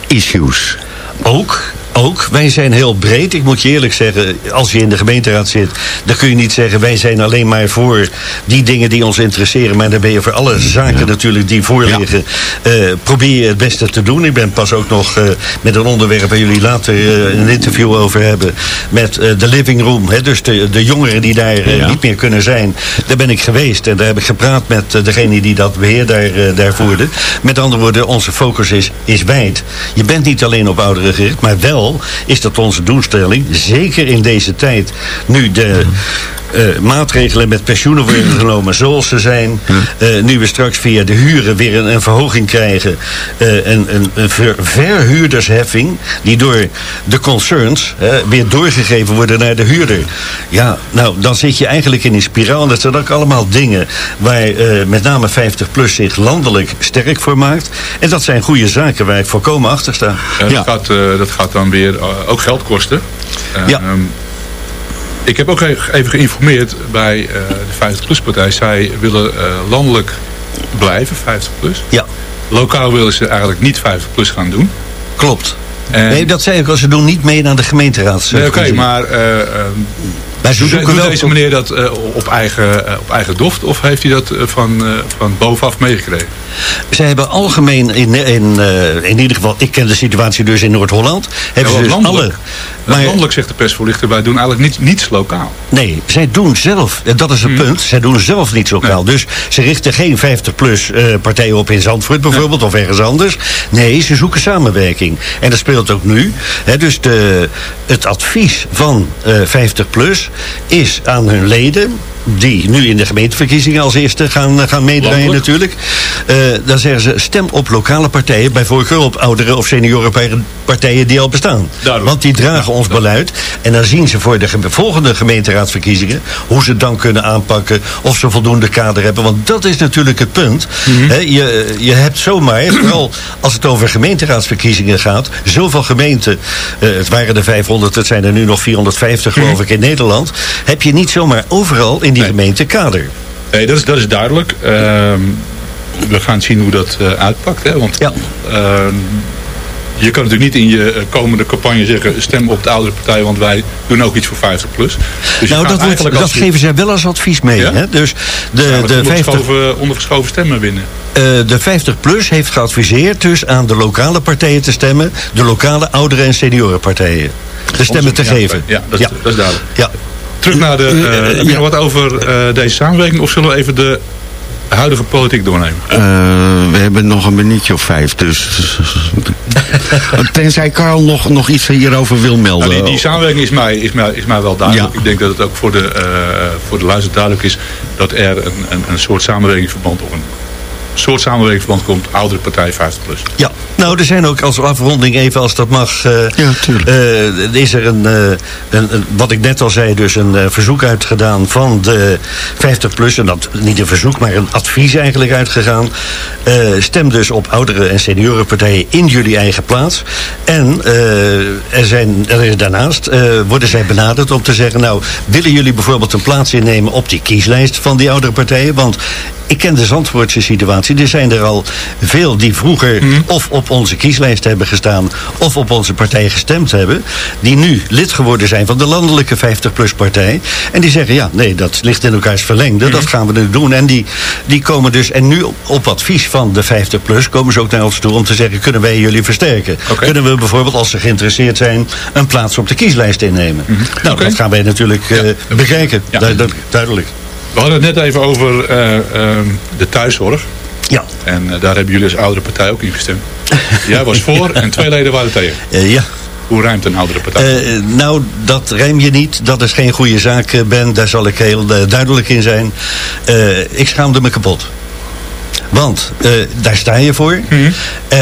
issues. Ook, ook. Wij zijn heel breed. Ik moet je eerlijk zeggen, als je in de gemeenteraad zit, dan kun je niet zeggen wij zijn alleen maar voor die dingen die ons interesseren. Maar dan ben je voor alle zaken natuurlijk die voorliggen. eh, probeer je het beste te doen. Ik ben pas ook nog eh, met een onderwerp waar jullie later eh, een interview over hebben. Met de living room. Hè, dus de, de jongeren die daar niet meer kunnen zijn. Daar ben ik geweest en daar heb ik gepraat met degene die dat beheer daar, daar voerde. Met andere woorden, onze focus is, is wijd. Je bent niet alleen op ouderen gericht, maar wel is dat onze doelstelling. Zeker in deze tijd, nu de eh, maatregelen met pensioenen worden genomen zoals ze zijn. Eh, nu we straks via de huren weer een, een verhoging krijgen. eh, een, een, een ver- verhuurdersheffing die door de concerns weer doorgegeven worden naar de huurder. Ja, nou dan zit je eigenlijk in een spiraal. En dat zijn ook allemaal dingen waar met name 50PLUS zich landelijk sterk voor maakt. En dat zijn goede zaken waar ik volkomen achter sta. Ja, dat, Gaat, dat gaat dan weer ook geld kosten. Ja. Ehm, ik heb ook e- even geïnformeerd bij eh, de 50PLUS-partij. Zij willen eh, landelijk blijven, 50PLUS. Ja. Lokaal willen ze eigenlijk niet 50PLUS gaan doen. Klopt. En- Nee, dat zei ik al, ze doen niet mee naar de gemeenteraads. Nee, Oké, maar eh, ehm, Maar doet, zoeken doet wel deze meneer dat eh, op, eigen, eh, op eigen doft of heeft hij dat eh, van, van bovenaf meegekregen? Zij hebben algemeen, in, in, in ieder geval, ik ken de situatie dus in Noord-Holland. Hebben Ja, ze dus landelijk. alle. Maar, landelijk zegt de persvoorlichter, wij doen eigenlijk niets, niets lokaal. Nee, zij doen zelf, dat is Hmm. het punt, zij doen zelf niets lokaal. Dus ze richten geen 50-plus eh, partijen op in Zandvoort bijvoorbeeld, of ergens anders. Nee, ze zoeken samenwerking. En dat speelt ook nu. Dus de, het advies van eh 50-plus is aan hun leden die nu in de gemeenteverkiezingen als eerste gaan, eh, gaan meedraaien natuurlijk. Eh, dan zeggen ze, stem op lokale partijen, bij voorkeur op oudere of seniorenpartijen die al bestaan. Want die dragen ons beleid. En dan zien ze voor de volgende gemeenteraadsverkiezingen hoe ze het dan kunnen aanpakken, of ze voldoende kader hebben. Want dat is natuurlijk het punt. Hè, je, je hebt zomaar, vooral als het over gemeenteraadsverkiezingen gaat, zoveel gemeenten, eh, het waren er 500, het zijn er nu nog 450 geloof ik in Nederland, heb je niet zomaar overal in die gemeente kader. Nee, dat is, dat is duidelijk. Ehm, we gaan zien hoe dat eh, uitpakt. Hè? Want ehm, je kan natuurlijk niet in je eh, komende campagne zeggen... stem op de oudere partij, want wij doen ook iets voor 50 plus. Dus nou, dat, wordt, eigenlijk dat als je- geven zij wel als advies mee. Ja? Hè? Dus de, Ja, de, 50, ondergeschoven, stemmen winnen. eh, de 50PLUS heeft geadviseerd dus aan de lokale partijen te stemmen. De lokale ouderen- en seniorenpartijen. De stemmen te Ja, geven. Ja, dat is, dat is duidelijk. Ja. Terug naar de... Heb je nog wat over eh, deze samenwerking? Of zullen we even de huidige politiek doornemen? We hebben nog een minuutje of vijf, dus... Tenzij Karl nog, nog iets hierover wil melden. Nou, die, die samenwerking is mij, is, mij, is mij wel duidelijk. Ik denk dat het ook voor de, eh voor de luister duidelijk is dat er een, een, een soort samenwerkingsverband of een soort samenwerkingsverband komt, oudere partij 50 plus. Ja, nou er zijn ook als afronding even als dat mag. eh, eh, is er een, eh, een, een- wat ik net al zei, dus een verzoek uitgedaan van de 50 plus. En dat niet een verzoek, maar een advies eigenlijk uitgegaan. Eh, stem dus op oudere en seniorenpartijen in jullie eigen plaats. En eh, er zijn, er is daarnaast eh, worden zij benaderd om te zeggen, nou willen jullie bijvoorbeeld een plaats innemen op die kieslijst van die oudere partijen? Want ik ken de Zandvoortse situatie. Er zijn er al veel die vroeger of op onze kieslijst hebben gestaan... of op onze partij gestemd hebben... die nu lid geworden zijn van de landelijke 50PLUS-partij. En die zeggen, ja, nee, dat ligt in elkaars verlengde. Dat gaan we nu doen. En die, die komen dus... En nu op advies van de 50PLUS komen ze ook naar ons toe... om te zeggen, kunnen wij jullie versterken? Kunnen we bijvoorbeeld, als ze geïnteresseerd zijn... een plaats op de kieslijst innemen? Nou, dat gaan wij natuurlijk eh, bekijken. Du- du- duidelijk. We hadden het net even over eh, ehm, de thuiszorg. Ja. En eh, daar hebben jullie als oudere partij ook in gestemd. Jij was voor en twee leden waren tegen. Eh, ja. Hoe ruimt een oudere partij? Nou, dat rijm je niet. Dat is geen goede zaak, Ben. Daar zal ik heel duidelijk in zijn. Ik schaamde me kapot. Want eh, daar sta je voor. Eh,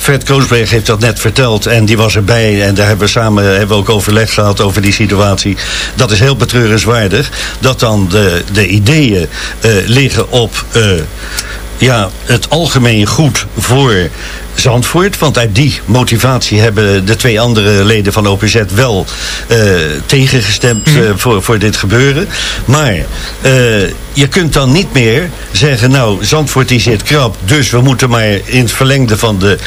Fred Koosberg heeft dat net verteld en die was erbij. En daar hebben we samen hebben we ook overleg gehad over die situatie. Dat is heel betreurenswaardig. Dat dan de, de ideeën eh, liggen op ja, het algemeen goed voor Zandvoort. Want uit die motivatie hebben de twee andere leden van OPZ wel eh, tegengestemd eh, voor, voor dit gebeuren. Maar eh, je kunt dan niet meer zeggen, nou, Zandvoort die zit krap, dus we moeten maar in het verlengde van de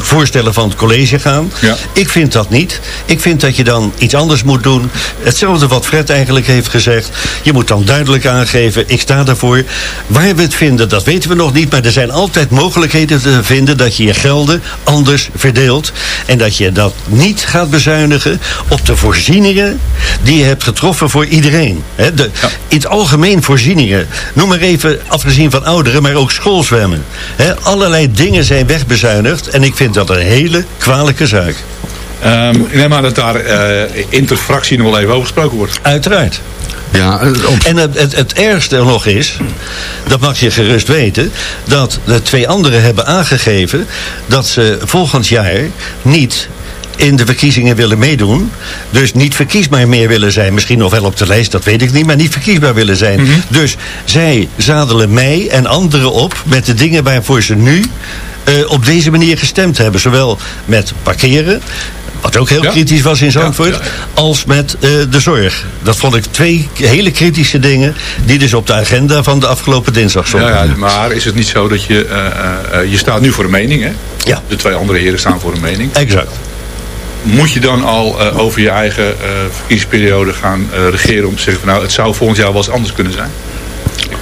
voorstellen van het college gaan. Ik vind dat niet. Ik vind dat je dan iets anders moet doen. Hetzelfde wat Fred eigenlijk heeft gezegd. Je moet dan duidelijk aangeven, ik sta daarvoor. Waar we het vinden, dat weten we nog niet. Maar er zijn altijd mogelijkheden te vinden dat je je gelden anders verdeelt. En dat je dat niet gaat bezuinigen op de voorzieningen die je hebt getroffen voor iedereen. De, In het algemeen voorzieningen. Noem maar even, afgezien van ouderen, maar ook schoolzwemmen. Hè, allerlei dingen zijn wegbezuinigd. En ik vind dat een hele kwalijke zaak. Ehm, ik neem aan dat daar eh interfractie nog wel even over gesproken wordt. Uiteraard. Ja, En het, het, het ergste nog is, dat mag je gerust weten, dat de twee anderen hebben aangegeven dat ze volgend jaar niet in de verkiezingen willen meedoen. Dus niet verkiesbaar meer willen zijn. Misschien nog wel op de lijst, dat weet ik niet. Maar niet verkiesbaar willen zijn. Dus zij zadelen mij en anderen op met de dingen waarvoor ze nu eh, op deze manier gestemd hebben. Zowel met parkeren, wat ook heel kritisch was in Zandvoort, als met eh, de zorg. Dat vond ik twee hele kritische dingen die dus op de agenda van de afgelopen dinsdag stonden. ja, maar is het niet zo dat je... eh, je staat nu voor een mening, hè? Ja. De twee andere heren staan voor een mening. Exact. Moet je dan al over je eigen verkiezingsperiode gaan regeren om te zeggen... Van, nou, het zou volgend wel wel eens anders kunnen zijn?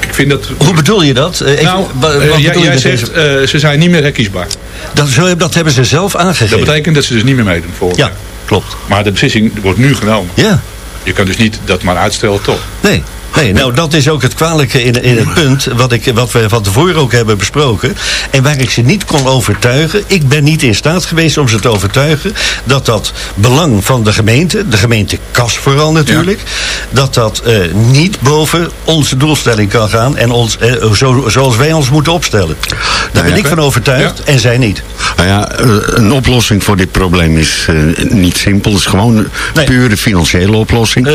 Ik vind dat... Hoe bedoel je dat? Eh, even- nou, wat eh, bedoel jij, je jij met zegt, eh, ze zijn niet meer herkiesbaar. Dat, zo, dat hebben ze zelf aangegeven. Dat betekent dat ze dus niet meer meedoen volgend Ja. klopt. Maar de beslissing wordt nu genomen. Ja. Je kan dus niet dat maar uitstellen, toch? Nee. Nee, nou dat is ook het kwalijke in, in het punt wat, ik, wat we van tevoren ook hebben besproken. En waar ik ze niet kon overtuigen. Ik ben niet in staat geweest om ze te overtuigen dat dat belang van de gemeente, de gemeentekas vooral natuurlijk, dat dat eh, niet boven onze doelstelling kan gaan en ons, eh, zo, zoals wij ons moeten opstellen. Daar ben ja, ik van overtuigd en zij niet. Nou ja, eh, een oplossing voor dit probleem is niet simpel. Het is gewoon een pure financiële oplossing.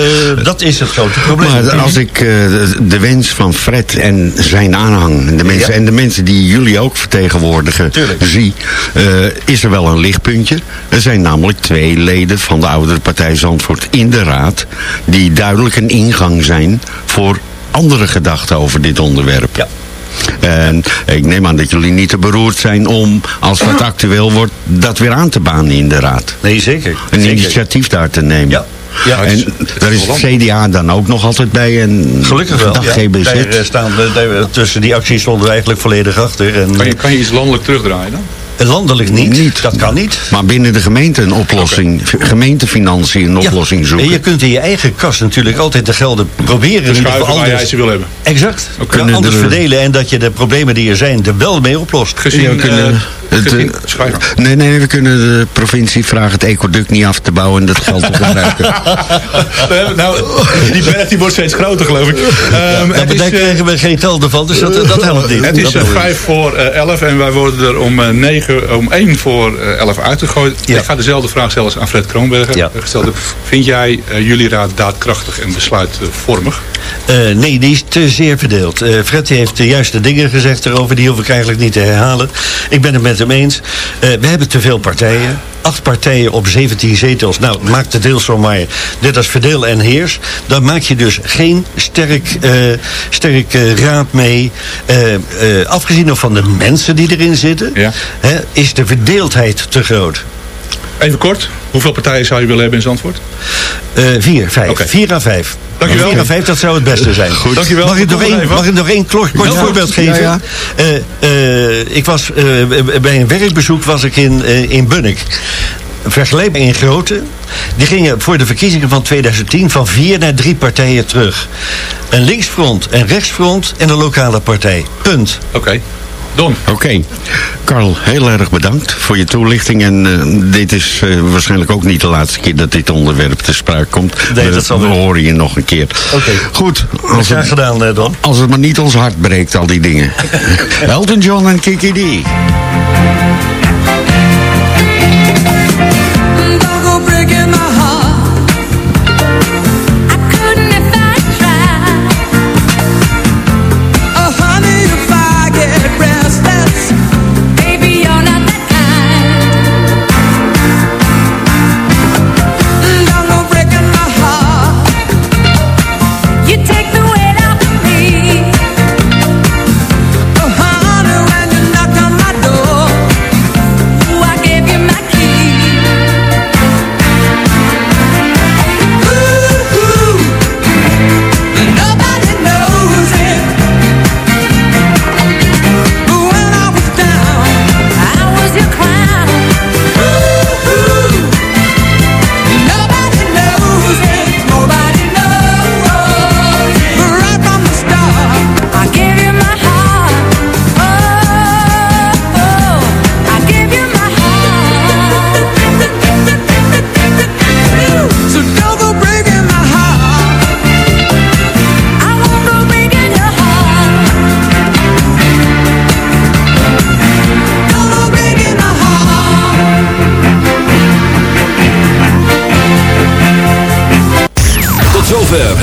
Dat is het grote probleem. Maar als ik eh, de, de wens van Fred en zijn aanhang, de mensen, en de mensen die jullie ook vertegenwoordigen, zie, eh, is er wel een lichtpuntje. Er zijn namelijk twee leden van de oudere partij Zandvoort in de raad, die duidelijk een ingang zijn voor andere gedachten over dit onderwerp. Ja. En ik neem aan dat jullie niet te beroerd zijn om, als wat actueel wordt, dat weer aan te banen in de raad. Nee, zeker. Een Zeker. initiatief daar te nemen. Ja. Ja, is- en daar is het CDA dan ook nog altijd bij. En Gelukkig wel. Dag Ja, GBZ. daar, staan, daar- tussen die acties stonden we eigenlijk volledig achter. En, Kan je, kan je iets landelijk terugdraaien dan? Landelijk niet, dat kan niet. Maar binnen de gemeente een oplossing, gemeentefinanciën een Ja. oplossing zoeken. En je kunt in je eigen kas natuurlijk altijd de gelden proberen. waar anders- jij ze wil hebben. Exact. Ja, Kunnen anders er- verdelen en dat je de problemen die er zijn er wel mee oplost. Gezien, Ja, we kunnen eh, het, gezien- eh, nee, nee, we kunnen de provincie vragen het ecoduct niet af te bouwen en dat geld te gebruiken. Nou, die berg die wordt steeds groter, geloof ik. Ehm, Ja, daar eh, krijgen we geen gelden van, dus dat, dat helpt niet. Het is vijf voor elf en wij worden er om eh, om één voor eh, elf uitgegooid. Ik ga dezelfde vraag als aan Fred Kroonberger Ja. eh, gesteld. Vind jij eh, jullie raad daadkrachtig en besluitvormig? Nee, die is te zeer verdeeld. Fred heeft de juiste dingen gezegd erover, die hoef ik eigenlijk niet te herhalen. Ik ben het met hem eens. We hebben te veel partijen. Acht partijen op 17 zetels. Nou, maak de deelsom maar net als verdeel en heers. Dan maak je dus geen sterk, eh, sterk eh, raad mee. Eh, afgezien nog van de mensen die erin zitten, hè, is de verdeeldheid te groot. Even kort, hoeveel partijen zou je willen hebben in Zandvoort? Eh, vier, vijf. Vier à vijf. Dankjewel. Vier à vijf, dat zou het beste zijn. Goed. Dankjewel. Mag ik nog één, mag ik nog één kort, kort Ja, voorbeeld geven? ja. Eh, eh, ik was bij een werkbezoek was ik in, in Bunnik. Vergelijkbaar in grootte. Die gingen voor de verkiezingen van 2010 van vier naar drie partijen terug. Een linksfront, een rechtsfront en een lokale partij. Punt. Oké. Don. Oké. Karl, heel erg bedankt voor je toelichting. En eh, dit is eh, waarschijnlijk ook niet de laatste keer dat dit onderwerp te sprake komt. Nee, we, dat zal we horen je nog een keer. Oké. Goed. Als het, gedaan, eh, Don. als het maar niet ons hart breekt, al die dingen. Elton John en Kiki D.